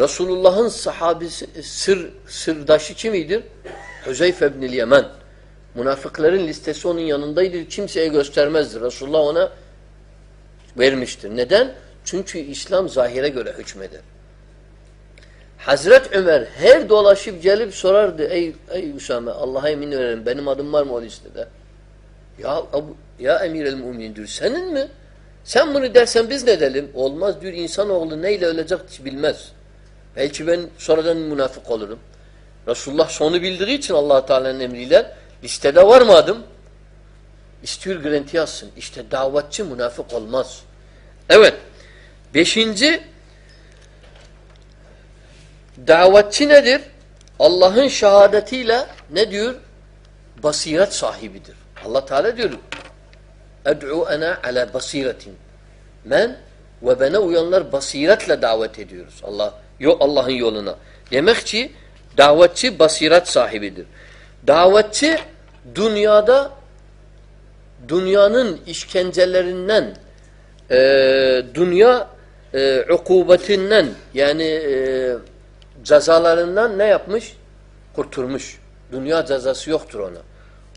Resulullah'ın sahabisi, sır, sırdaşı kimidir? Hüzeyfe ibn-i Yemen. Münafıkların listesi onun yanındaydı. Kimseye göstermezdi. Resulullah ona vermiştir. Neden? Çünkü İslam zahire göre hükmeder. Hazret Ömer her dolaşıp gelip sorardı. Ey, ey Üsame Allah'a emin verelim. Benim adım var mı o listede? Ya, Abu, ya emir el müminin diyor. Senin mi? Sen bunu dersen biz ne edelim? Olmaz diyor. İnsanoğlu neyle ölecek bilmez. Belki ben sonradan münafık olurum. Resulullah sonu bildiği için allah Teala'nın emriyle listede var mı adım? İstiyor garanti yazsın. İşte davetçi münafık olmaz. Evet. Beşinci davetçi nedir? Allah'ın şehadetiyle ne diyor? Basiret sahibidir. Allah Teala diyor Ed'u ana ala basiretin. Ben ve bana uyanlar basiretle davet ediyoruz. Allah Allah'ın yoluna. Demek ki davetçi basiret sahibidir. Davetçi dünyada dünyanın işkencelerinden e, dünya e, ukubetinden yani e, cezalarından ne yapmış? Kurtulmuş. Dünya cezası yoktur ona.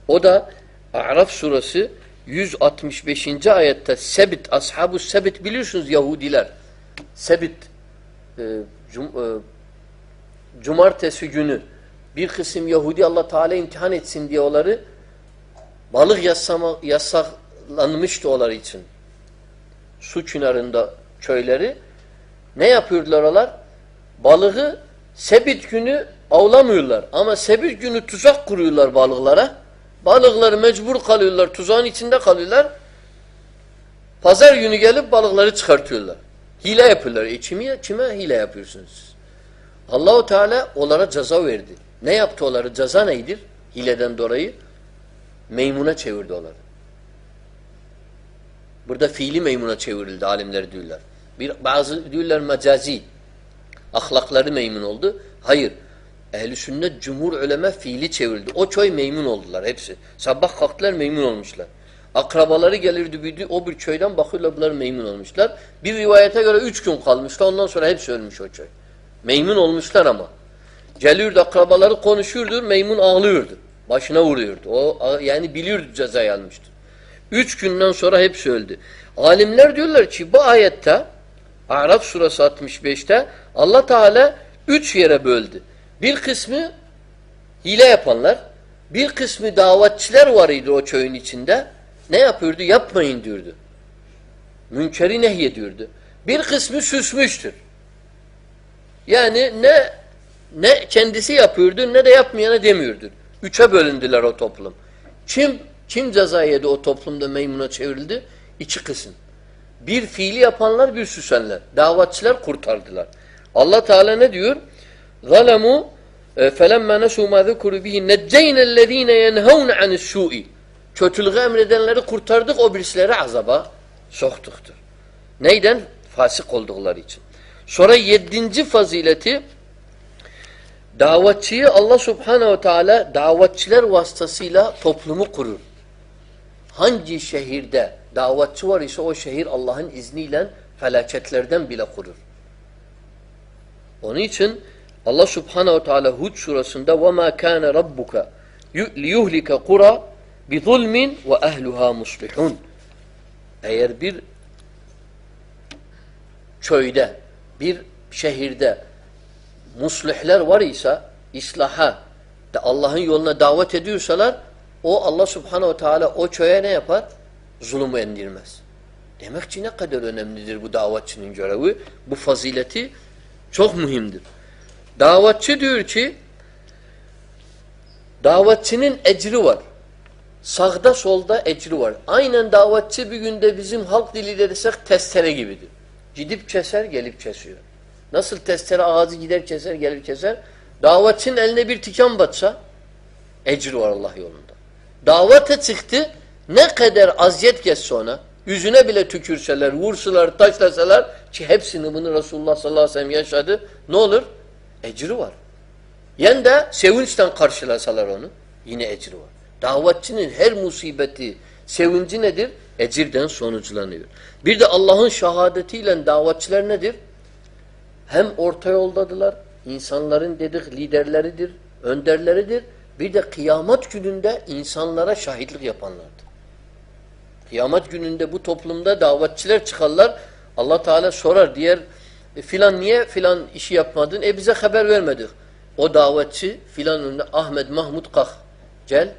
O da A'raf suresi 165. ayette Sebit, ashabu Sebit biliyorsunuz Yahudiler. Sebit e, cum, e, cumartesi günü bir kısım Yahudi Allah Teala imtihan etsin diye onları balık yasama, yasaklanmıştı onlar için. Su kenarında köyleri ne yapıyordular onlar? Balığı sebit günü avlamıyorlar. Ama sebit günü tuzak kuruyorlar balıklara. Balıkları mecbur kalıyorlar. Tuzağın içinde kalıyorlar. Pazar günü gelip balıkları çıkartıyorlar. Hile yapıyorlar. E kime, kime hile yapıyorsunuz? Allahu Teala onlara ceza verdi. Ne yaptı onları? Ceza neydir? Hileden dolayı meymuna çevirdi onları. Burada fiili meymuna çevrildi alimler diyorlar. Bir, bazı diyorlar mecazi. Ahlakları meymun oldu. Hayır. Ehli sünnet cumhur ulema fiili çevirdi. O köy meymun oldular hepsi. Sabah kalktılar meymun olmuşlar. Akrabaları gelirdi büyüdü. O bir köyden bakıyorlar bunlar meymun olmuşlar. Bir rivayete göre üç gün kalmışlar. Ondan sonra hepsi ölmüş o köy. Meymun olmuşlar ama. Geliyordu akrabaları konuşuyordu. Meymun ağlıyordu. Başına vuruyordu. O yani biliyordu cezayı almıştır. Üç günden sonra hepsi öldü. Alimler diyorlar ki bu ayette Araf suresi 65'te Allah Teala üç yere böldü. Bir kısmı hile yapanlar, bir kısmı davetçiler var idi o köyün içinde. Ne yapıyordu? Yapmayın diyordu. Münkeri nehyediyordu. Bir kısmı susmuştur. Yani ne ne kendisi yapıyordu ne de yapmayana demiyordu. Üçe bölündüler o toplum. Kim kim ceza yedi o toplumda meymuna çevrildi? İki kısım. Bir fiili yapanlar bir süsenler. Davatçılar kurtardılar. Allah Teala ne diyor? Zalemu e, felemma nesu ma zukuru bihi necceynellezine yenhevne anissu'i. Kötülüğü emredenleri kurtardık, o birisleri azaba soktuktur. Neyden? Fasık oldukları için. Sonra yedinci fazileti davetçiyi Allah subhanehu ve teala davetçiler vasıtasıyla toplumu kurur Hangi şehirde davetçi var ise o şehir Allah'ın izniyle felaketlerden bile kurur. Onun için Allah subhanehu ve teala Hud surasında وَمَا كَانَ رَبُّكَ لِيُهْلِكَ قُرَى بِظُلْمٍ وَأَهْلُهَا مُصْلِحُونَ Eğer bir köyde, bir şehirde muslihler var ise islaha da Allah'ın yoluna davet ediyorsalar o Allah subhanehu teala o köye ne yapar? Zulümü endirmez. Demek ki ne kadar önemlidir bu davetçinin görevi. Bu fazileti çok mühimdir. Davetçi diyor ki davetçinin ecri var. Sağda solda ecri var. Aynen davetçi bir günde bizim halk diliyle desek testere gibidir. Gidip keser gelip kesiyor. Nasıl testere ağzı gider keser gelir keser. Davetçinin eline bir tikan batsa ecri var Allah yolunda. Davete çıktı ne kadar aziyet geçse ona yüzüne bile tükürseler, vursalar, taşlasalar ki hepsini bunu Resulullah sallallahu aleyhi ve sellem yaşadı. Ne olur? Ecri var. Yen de sevinçten karşılasalar onu yine ecri var. Davetçinin her musibeti, sevinci nedir? Ecirden sonuçlanıyor. Bir de Allah'ın şehadetiyle davetçiler nedir? Hem orta yoldadılar, insanların dedik liderleridir, önderleridir. Bir de kıyamet gününde insanlara şahitlik yapanlardır. Kıyamet gününde bu toplumda davetçiler çıkarlar. Allah Teala sorar diğer e, filan niye filan işi yapmadın? E bize haber vermedik. O davetçi filan önünde Ahmet Mahmud kalk. Gel.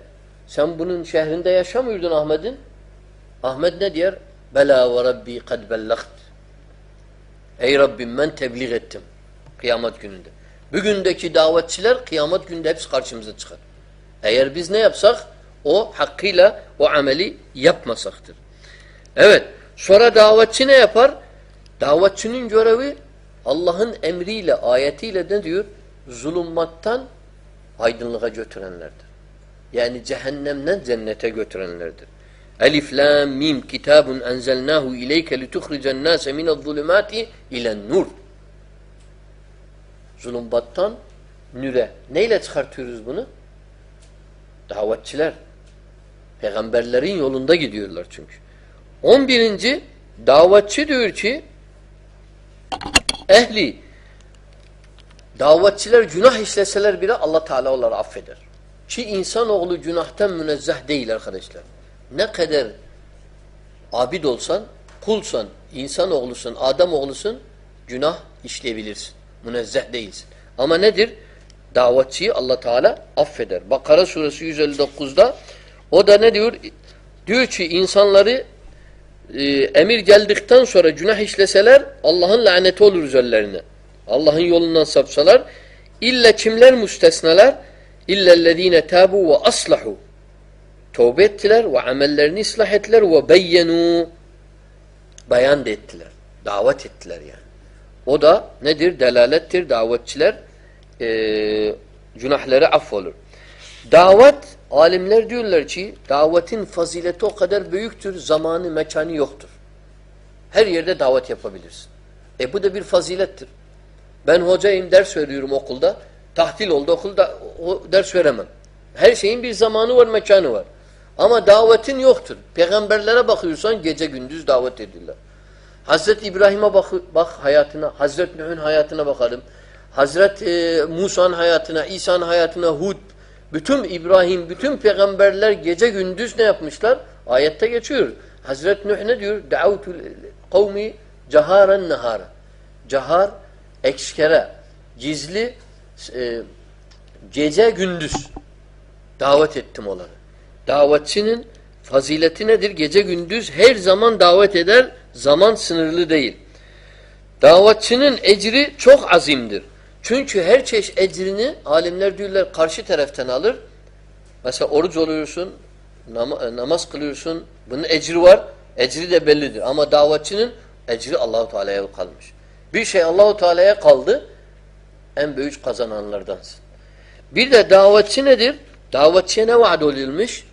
Sen bunun şehrinde yaşamıyordun Ahmet'in. Ahmet ne diyor? Bela ve Rabbi kad bellagt. Ey Rabbim ben tebliğ ettim. Kıyamet gününde. Bugündeki davetçiler kıyamet gününde hepsi karşımıza çıkar. Eğer biz ne yapsak o hakkıyla o ameli yapmasaktır. Evet. Sonra davetçi ne yapar? Davetçinin görevi Allah'ın emriyle, ayetiyle ne diyor? Zulümmattan aydınlığa götürenlerdir. Yani cehennemden cennete götürenlerdir. Elif lam mim kitabun enzelnahu ileyke lituhricen nase minez-zulumati ilen-nur. Zulümbattan nüre. Neyle çıkartıyoruz bunu? Davetçiler. Peygamberlerin yolunda gidiyorlar çünkü. On birinci davetçi diyor ki ehli davetçiler günah işleseler bile Allah Teala onları affeder. Ki insanoğlu günahtan münezzeh değil arkadaşlar. Ne kadar abid olsan, kulsan, insanoğlusun, adam oğlusun günah işleyebilirsin. Münezzeh değilsin. Ama nedir? Davetçiyi Allah Teala affeder. Bakara suresi 159'da o da ne diyor? Diyor ki insanları e, emir geldikten sonra günah işleseler Allah'ın laneti olur üzerlerine. Allah'ın yolundan sapsalar. İlla kimler müstesnalar? İllellezine tabu ve aslahu. Tövbe ettiler ve amellerini ıslah ettiler ve beyyenu. Beyan da ettiler. Davet ettiler yani. O da nedir? Delalettir. Davetçiler e, günahları affolur. Davet, alimler diyorlar ki davetin fazileti o kadar büyüktür, zamanı, mekanı yoktur. Her yerde davet yapabilirsin. E bu da bir fazilettir. Ben hocayım, ders veriyorum okulda. Tahtil oldu okulda, o ders veremem. Her şeyin bir zamanı var, mekanı var. Ama davetin yoktur. Peygamberlere bakıyorsan gece gündüz davet ediyorlar. Hazreti İbrahim'e bak, bak hayatına, Hazreti Nuh'un hayatına bakalım. Hazreti e, Musa'nın hayatına, İsa'nın hayatına, Hud, Bütün İbrahim, bütün peygamberler gece gündüz ne yapmışlar? Ayette geçiyor. Hazreti Nuh ne diyor? Da'avtul kavmi caharen nehara. Cahar, ekskere, gizli, e, gece gündüz davet ettim onları. Davetçinin fazileti nedir? Gece gündüz her zaman davet eder, zaman sınırlı değil. Davetçinin ecri çok azimdir. Çünkü her çeşit ecrini alimler diyorlar karşı taraftan alır. Mesela oruç oluyorsun, nam namaz kılıyorsun. Bunun ecri var. Ecri de bellidir. Ama davetçinin ecri Allahu Teala'ya kalmış. Bir şey Allahu Teala'ya kaldı. En büyük kazananlardansın. Bir de davetçi nedir? Davetçiye ne vaat olunmuş?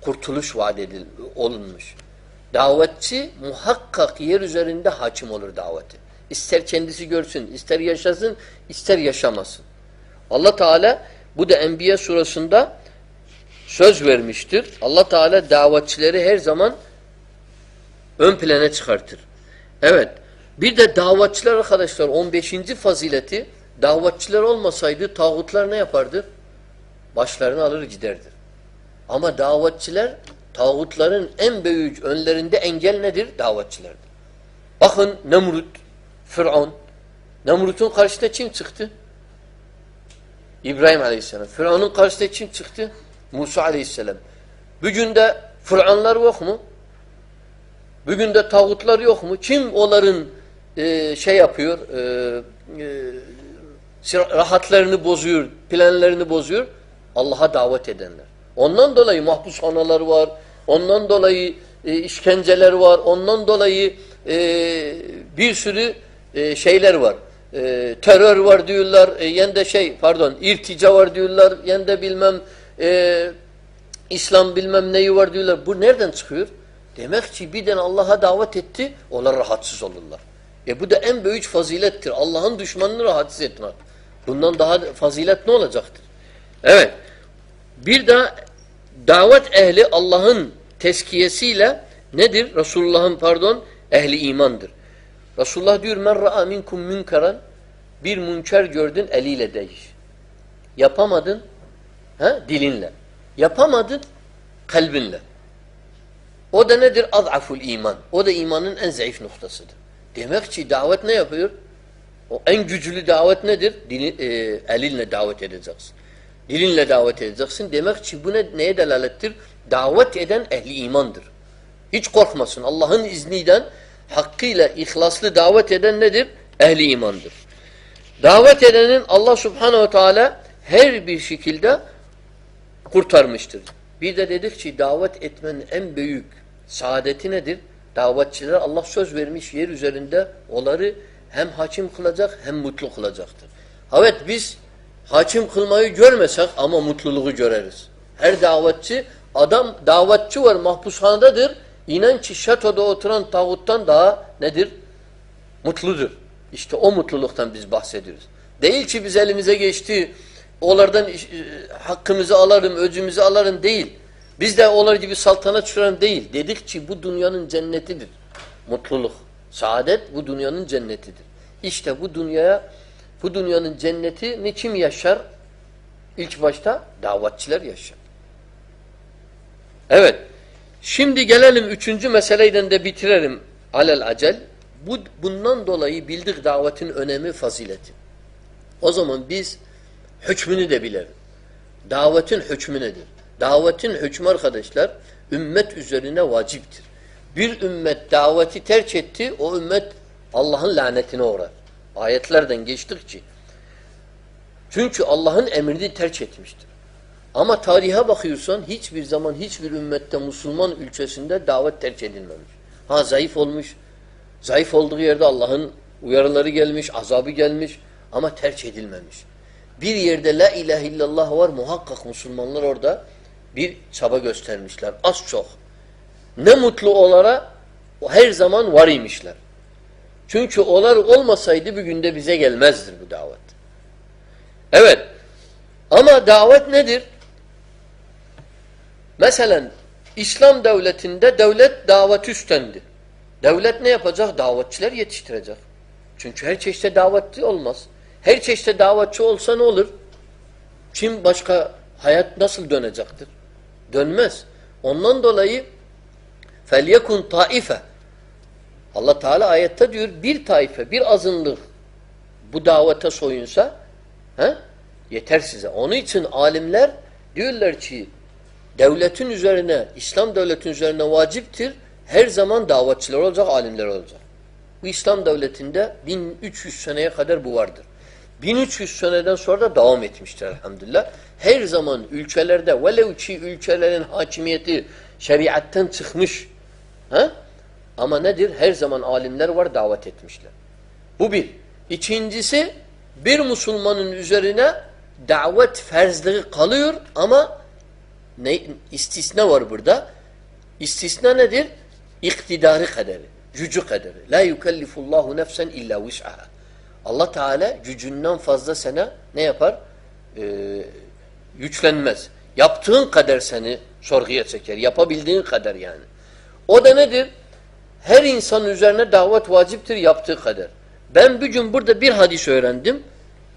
Kurtuluş vaat edil olunmuş. Davetçi muhakkak yer üzerinde hakim olur daveti. İster kendisi görsün, ister yaşasın, ister yaşamasın. Allah Teala bu da Enbiya surasında söz vermiştir. Allah Teala davetçileri her zaman ön plana çıkartır. Evet. Bir de davetçiler arkadaşlar 15. fazileti davetçiler olmasaydı tağutlar ne yapardı? Başlarını alır giderdir. Ama davetçiler tağutların en büyük önlerinde engel nedir? Davetçilerdir. Bakın Nemrut, Firavun. Nemrut'un karşısına kim çıktı? İbrahim Aleyhisselam. Firavun'un karşısına kim çıktı? Musa Aleyhisselam. Bugün de Firavunlar yok mu? Bugün de tağutlar yok mu? Kim onların e, şey yapıyor, e, e, rahatlarını bozuyor, planlarını bozuyor? Allah'a davet edenler. Ondan dolayı mahpushanalar var, ondan dolayı e, işkenceler var, ondan dolayı e, bir sürü e, şeyler var. E, terör var diyorlar, e, yende şey pardon irtica var diyorlar, yende bilmem e, İslam bilmem neyi var diyorlar. Bu nereden çıkıyor? Demek ki birden Allah'a davet etti, onlar rahatsız olurlar. E bu da en büyük fazilettir. Allah'ın düşmanını rahatsız etmek. Bundan daha fazilet ne olacaktır? Evet. Bir de davet ehli Allah'ın teskiyesiyle nedir? Resulullah'ın pardon ehli imandır. Resulullah diyor men ra'a minkum münkeran bir münker gördün eliyle değiş. Yapamadın ha, dilinle. Yapamadın kalbinle. O da nedir? Az'aful iman. O da imanın en zayıf noktasıdır. Demek ki davet ne yapıyor? O en güçlü davet nedir? Dili, e, elinle davet edeceksin. Dilinle davet edeceksin. Demek ki bu ne, neye delalettir? Davet eden ehli imandır. Hiç korkmasın. Allah'ın izniyle hakkıyla ihlaslı davet eden nedir? Ehli imandır. Davet edenin Allah subhanehu teala her bir şekilde kurtarmıştır. Bir de dedik ki davet etmenin en büyük saadeti nedir? Davetçilere Allah söz vermiş yer üzerinde onları hem hakim kılacak hem mutlu kılacaktır. Evet biz hakim kılmayı görmesek ama mutluluğu göreriz. Her davetçi adam davetçi var mahpushanedadır. İnan ki şatoda oturan tağuttan daha nedir? Mutludur. İşte o mutluluktan biz bahsediyoruz. Değil ki biz elimize geçti, onlardan e, hakkımızı alarım, öcümüzü alarım değil. Biz de onlar gibi saltanat süren değil. Dedik ki bu dünyanın cennetidir. Mutluluk, saadet bu dünyanın cennetidir. İşte bu dünyaya, bu dünyanın cennetini kim yaşar? İlk başta davetçiler yaşar. Evet. Şimdi gelelim üçüncü meseleyden de bitirelim alel acel. Bu, bundan dolayı bildik davetin önemi, fazileti. O zaman biz hükmünü de bilelim. Davetin hükmü nedir? Davetin hükmü arkadaşlar ümmet üzerine vaciptir. Bir ümmet daveti terk etti, o ümmet Allah'ın lanetine uğrar. Ayetlerden geçtik ki. Çünkü Allah'ın emrini terk etmiştir. Ama tarihe bakıyorsan hiçbir zaman hiçbir ümmette Müslüman ülkesinde davet terk edilmemiş. Ha zayıf olmuş. Zayıf olduğu yerde Allah'ın uyarıları gelmiş, azabı gelmiş ama terk edilmemiş. Bir yerde la ilahe illallah var muhakkak Müslümanlar orada bir çaba göstermişler. Az çok. Ne mutlu onlara her zaman var imişler. Çünkü onlar olmasaydı bir günde bize gelmezdir bu davet. Evet. Ama davet nedir? Mesela İslam devletinde devlet davet üstlendi. Devlet ne yapacak? Davetçiler yetiştirecek. Çünkü her çeşitde davetçi olmaz. Her çeşitde davetçi olsa ne olur? Kim başka hayat nasıl dönecektir? Dönmez. Ondan dolayı فَلْيَكُنْ taife Allah Teala ayette diyor bir taife, bir azınlık bu davete soyunsa he, yeter size. Onun için alimler diyorlar ki devletin üzerine, İslam devletin üzerine vaciptir. Her zaman davetçiler olacak, alimler olacak. Bu İslam devletinde 1300 seneye kadar bu vardır. 1300 seneden sonra da devam etmiştir elhamdülillah. Her zaman ülkelerde velev ki ülkelerin hakimiyeti şeriatten çıkmış. He? Ama nedir? Her zaman alimler var davet etmişler. Bu bir. İkincisi bir Müslümanın üzerine davet ferzliği kalıyor ama ne, istisna var burada. İstisna nedir? İktidarı kaderi, gücü kaderi. La yukellifullahu nefsen illa vus'aha. Allah Teala gücünden fazla sana ne yapar? Ee, güçlenmez. Yaptığın kadar seni sorguya çeker. Yapabildiğin kadar yani. O da nedir? Her insan üzerine davet vaciptir yaptığı kadar. Ben bugün burada bir hadis öğrendim.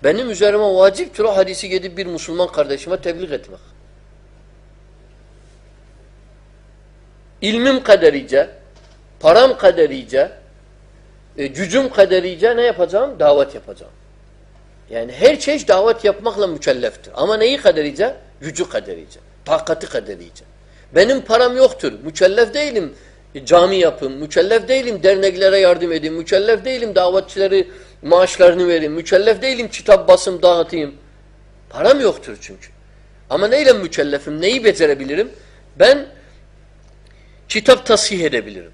Benim üzerime vaciptir o hadisi gidip bir Müslüman kardeşime tebliğ etmek. İlmim kaderice, param kaderice, e, gücüm kaderice ne yapacağım? Davet yapacağım. Yani her çeşit davet yapmakla mükelleftir. Ama neyi kaderice? Gücü kaderice, takati kaderice. Benim param yoktur, mükellef değilim cami yapın, mükellef değilim derneklere yardım edeyim, mükellef değilim davetçileri maaşlarını vereyim, mükellef değilim kitap basım dağıtayım. Param yoktur çünkü. Ama neyle mükellefim, neyi becerebilirim? Ben kitap tasih edebilirim.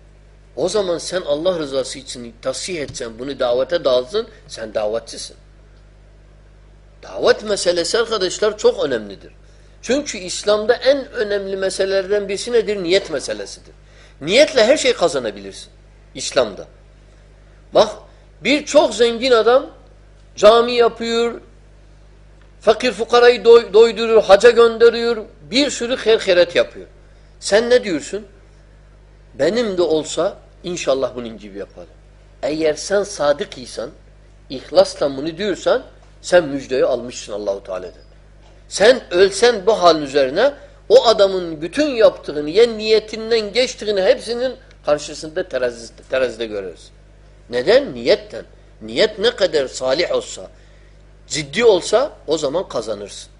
O zaman sen Allah rızası için tasih etsen, bunu davete dağılsın, sen davetçisin. Davet meselesi arkadaşlar çok önemlidir. Çünkü İslam'da en önemli meselelerden birisi nedir? Niyet meselesidir. Niyetle her şey kazanabilirsin. İslam'da. Bak bir çok zengin adam cami yapıyor, fakir fukarayı doy doyduruyor, haca gönderiyor, bir sürü her yapıyor. Sen ne diyorsun? Benim de olsa inşallah bunun gibi yaparım. Eğer sen sadık isen, ihlasla bunu diyorsan sen müjdeyi almışsın Allahu Teala'dan. Sen ölsen bu halin üzerine o adamın bütün yaptığını, ya niyetinden geçtiğini hepsinin karşısında terazide, terazide görürüz. Neden? Niyetten. Niyet ne kadar salih olsa, ciddi olsa o zaman kazanırsın.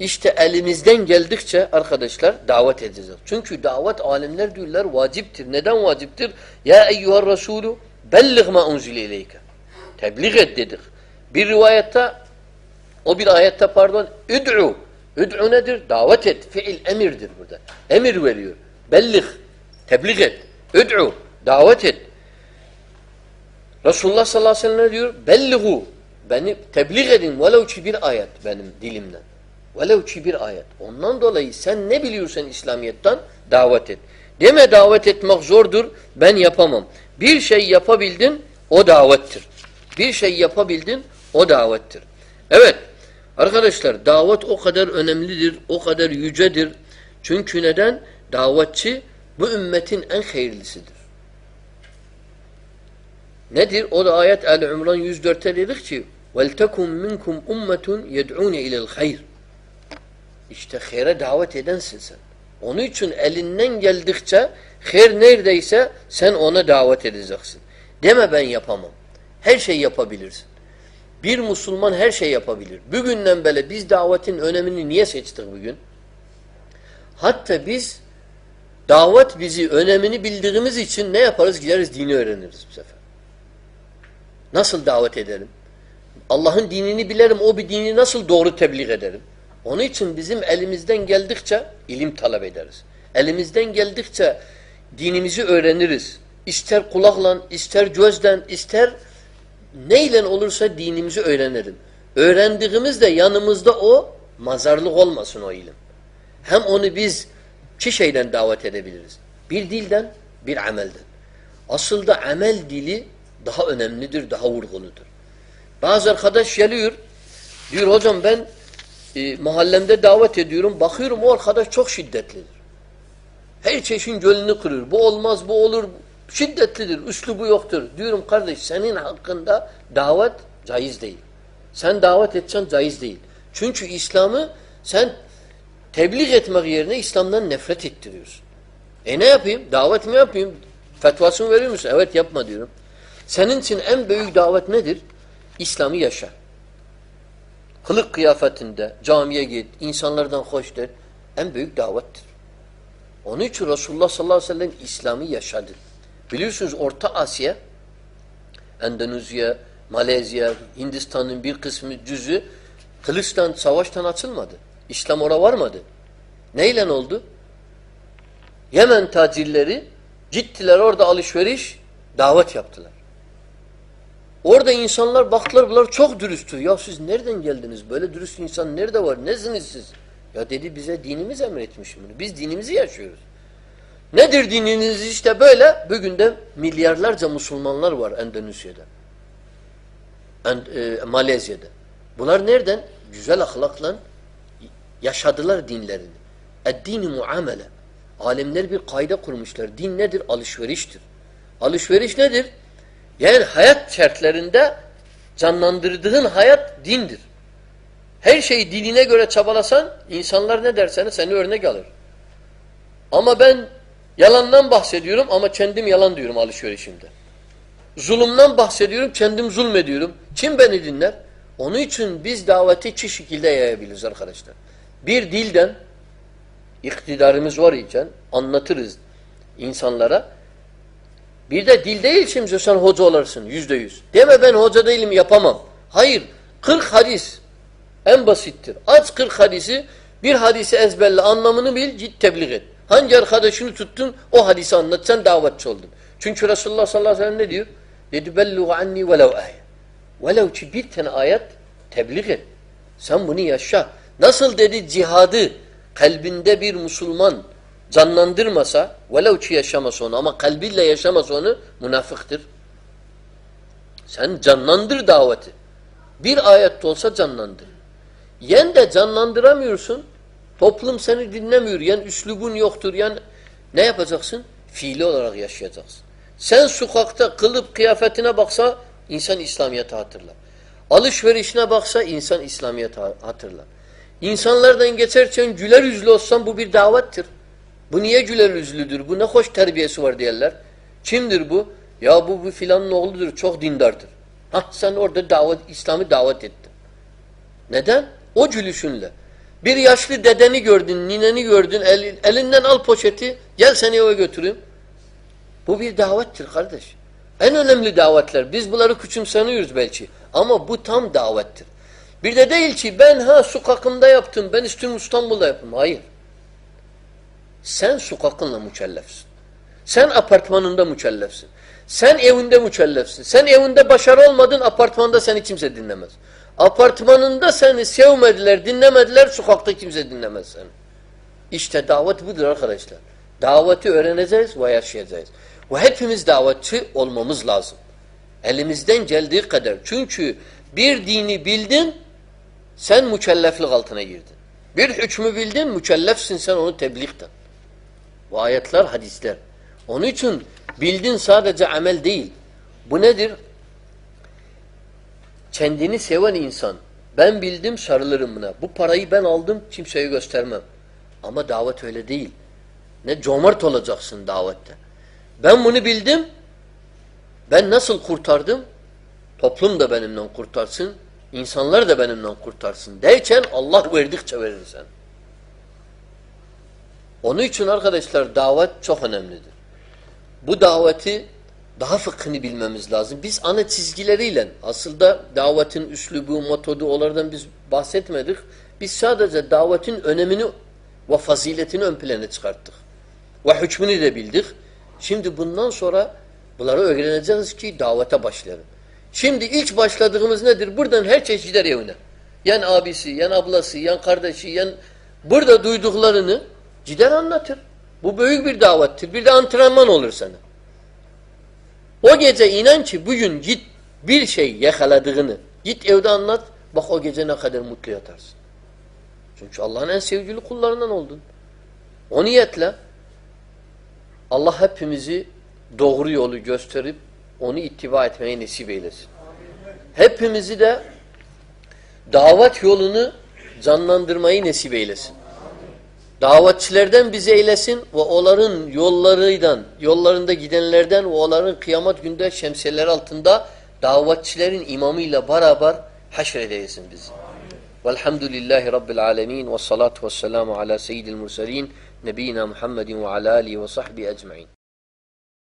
İşte elimizden geldikçe arkadaşlar davet edeceğiz. Çünkü davet alimler diyorlar vaciptir. Neden vaciptir? Ya eyyuhar Resulü bellig ma unzile ileyke. Tebliğ et dedik. Bir rivayette o bir ayette pardon üd'u Üd'u nedir? Davet et. Fiil emirdir burada. Emir veriyor. Bellik. Tebliğ et. Üd'u. Davet et. Resulullah sallallahu aleyhi ve sellem ne diyor? Belligu. Beni tebliğ edin. Velev ki bir ayet benim dilimden. Velev ki bir ayet. Ondan dolayı sen ne biliyorsan İslamiyet'ten davet et. Deme davet etmek zordur. Ben yapamam. Bir şey yapabildin o davettir. Bir şey yapabildin o davettir. Evet. Arkadaşlar davet o kadar önemlidir, o kadar yücedir. Çünkü neden? Davetçi bu ümmetin en hayırlısıdır. Nedir? O da ayet El-İmran 104'te dedik ki وَلْتَكُمْ مِنْكُمْ اُمَّةٌ يَدْعُونَ اِلَى الْخَيْرِ işte hayra davet edensin sen. Onun için elinden geldikçe hayır neredeyse sen ona davet edeceksin. Deme ben yapamam. Her şey yapabilirsin. Bir Müslüman her şey yapabilir. Bugünden böyle biz davetin önemini niye seçtik bugün? Hatta biz davet bizi önemini bildiğimiz için ne yaparız? Gideriz dini öğreniriz bu sefer. Nasıl davet edelim? Allah'ın dinini bilirim, o bir dini nasıl doğru tebliğ ederim? Onun için bizim elimizden geldikçe ilim talep ederiz. Elimizden geldikçe dinimizi öğreniriz. İster kulakla, ister gözden, ister neyle olursa dinimizi öğrenirim. Öğrendiğimiz de yanımızda o mazarlık olmasın o ilim. Hem onu biz iki şeyden davet edebiliriz. Bir dilden, bir amelden. Asıl da amel dili daha önemlidir, daha vurguludur. Bazı arkadaş geliyor, diyor hocam ben e, mahallemde davet ediyorum, bakıyorum o arkadaş çok şiddetlidir. Her çeşin gölünü kırıyor. Bu olmaz, bu olur, şiddetlidir, üslubu yoktur. Diyorum kardeş senin hakkında davet caiz değil. Sen davet etsen caiz değil. Çünkü İslam'ı sen tebliğ etmek yerine İslam'dan nefret ettiriyorsun. E ne yapayım? Davet mi yapayım? Fetvasını veriyor musun? Evet yapma diyorum. Senin için en büyük davet nedir? İslam'ı yaşa. Kılık kıyafetinde camiye git, insanlardan hoş. En büyük davettir. Onun için Resulullah sallallahu aleyhi ve sellem İslam'ı yaşadı. Biliyorsunuz Orta Asya, Endonezya, Malezya, Hindistan'ın bir kısmı cüzü kılıçtan, savaştan açılmadı. İslam oraya varmadı. Neyle oldu? Yemen tacirleri gittiler orada alışveriş, davet yaptılar. Orada insanlar baktılar bunlar çok dürüsttür. Ya siz nereden geldiniz? Böyle dürüst insan nerede var? Nesiniz siz? Ya dedi bize dinimiz emretmiş bunu. Biz dinimizi yaşıyoruz. Nedir dininiz işte böyle? Bugün de milyarlarca Müslümanlar var Endonezya'da. End, e, Malezya'da. Bunlar nereden? Güzel ahlakla yaşadılar dinlerini. Ed-dini muamele. Alemler bir kayda kurmuşlar. Din nedir? Alışveriştir. Alışveriş nedir? Yani hayat şartlarında canlandırdığın hayat dindir. Her şeyi dinine göre çabalasan insanlar ne derseniz seni örnek alır. Ama ben yalandan bahsediyorum ama kendim yalan diyorum alışverişimde. Zulümden bahsediyorum kendim zulmediyorum. Kim beni dinler? Onun için biz daveti iki şekilde yayabiliriz arkadaşlar. Bir dilden iktidarımız var iken anlatırız insanlara. Bir de dil değil şimdi sen hoca olarsın yüzde yüz. Deme ben hoca değilim yapamam. Hayır. Kırk hadis en basittir. Aç kırk hadisi bir hadisi ezberle anlamını bil git tebliğ et. Hangi arkadaşını tuttun o hadisi anlat sen davetçi oldun. Çünkü Resulullah sallallahu aleyhi ve sellem ne diyor? Dedi belluğu anni velev ayet. Velev ki bir tane ayet tebliğ et. Sen bunu yaşa. Nasıl dedi cihadı kalbinde bir Müslüman canlandırmasa velev ki yaşamasa onu ama kalbiyle yaşamasa onu münafıktır. Sen canlandır daveti. Bir ayette olsa canlandır. Yen de canlandıramıyorsun. Toplum seni dinlemiyor. Yen üslubun yoktur. Yen ne yapacaksın? Fiili olarak yaşayacaksın. Sen sokakta kılıp kıyafetine baksa insan İslamiyet'i hatırlar. Alışverişine baksa insan İslamiyet'i hatırlar. İnsanlardan geçerken güler yüzlü olsan bu bir davettir. Bu niye güler yüzlüdür? Bu ne hoş terbiyesi var diyorlar. Kimdir bu? Ya bu bu filanın oğludur. Çok dindardır. Hah sen orada davet, İslam'ı davet ettin. Neden? O gülüşünle. Bir yaşlı dedeni gördün, nineni gördün, el, elinden al poşeti, gel seni eve götüreyim. Bu bir davettir kardeş. En önemli davetler. Biz bunları küçümseniyoruz belki. Ama bu tam davettir. Bir de değil ki ben ha sokakımda yaptım, ben istiyorum İstanbul'da yaptım. Hayır. Sen sokakınla mükellefsin. Sen apartmanında mükellefsin. Sen evinde mükellefsin. Sen evinde başarı olmadın, apartmanda seni kimse dinlemez. Apartmanında seni sevmediler, dinlemediler, sokakta kimse dinlemez seni. İşte davet budur arkadaşlar. Daveti öğreneceğiz ve yaşayacağız. Ve hepimiz davetçi olmamız lazım. Elimizden geldiği kadar. Çünkü bir dini bildin, sen mükelleflik altına girdin. Bir hükmü bildin, mükellefsin sen onu tebliğden. Bu ayetler, hadisler. Onun için bildin sadece amel değil. Bu nedir? Kendini seven insan. Ben bildim sarılırım buna. Bu parayı ben aldım kimseye göstermem. Ama davet öyle değil. Ne cömert olacaksın davette. Ben bunu bildim. Ben nasıl kurtardım? Toplum da benimle kurtarsın. insanlar da benimle kurtarsın. Derken Allah verdikçe verir sen. Onun için arkadaşlar davet çok önemlidir. Bu daveti daha fıkhını bilmemiz lazım. Biz ana çizgileriyle aslında davetin üslubu, metodu onlardan biz bahsetmedik. Biz sadece davetin önemini ve faziletini ön plana çıkarttık. Ve hükmünü de bildik. Şimdi bundan sonra bunları öğreneceğiz ki davete başlayalım. Şimdi ilk başladığımız nedir? Buradan her çeşit gider evine. Yan abisi, yan ablası, yan kardeşi, yan burada duyduklarını gider anlatır. Bu büyük bir davettir. Bir de antrenman olur sana. O gece inan ki bugün git bir şey yakaladığını git evde anlat. Bak o gece ne kadar mutlu yatarsın. Çünkü Allah'ın en sevgili kullarından oldun. O niyetle Allah hepimizi doğru yolu gösterip onu ittiba etmeyi nasip eylesin. Hepimizi de davet yolunu canlandırmayı nasip eylesin. Davetçilerden bizi eylesin ve onların yollarından, yollarında gidenlerden ve onların kıyamet günde şemsiyeler altında davetçilerin imamıyla beraber haşredeysin bizi. Velhamdülillahi Rabbil alemin ve salatu ve selamu ala seyyidil mursalin nebina Muhammedin ve ala alihi ve sahbihi ecmain.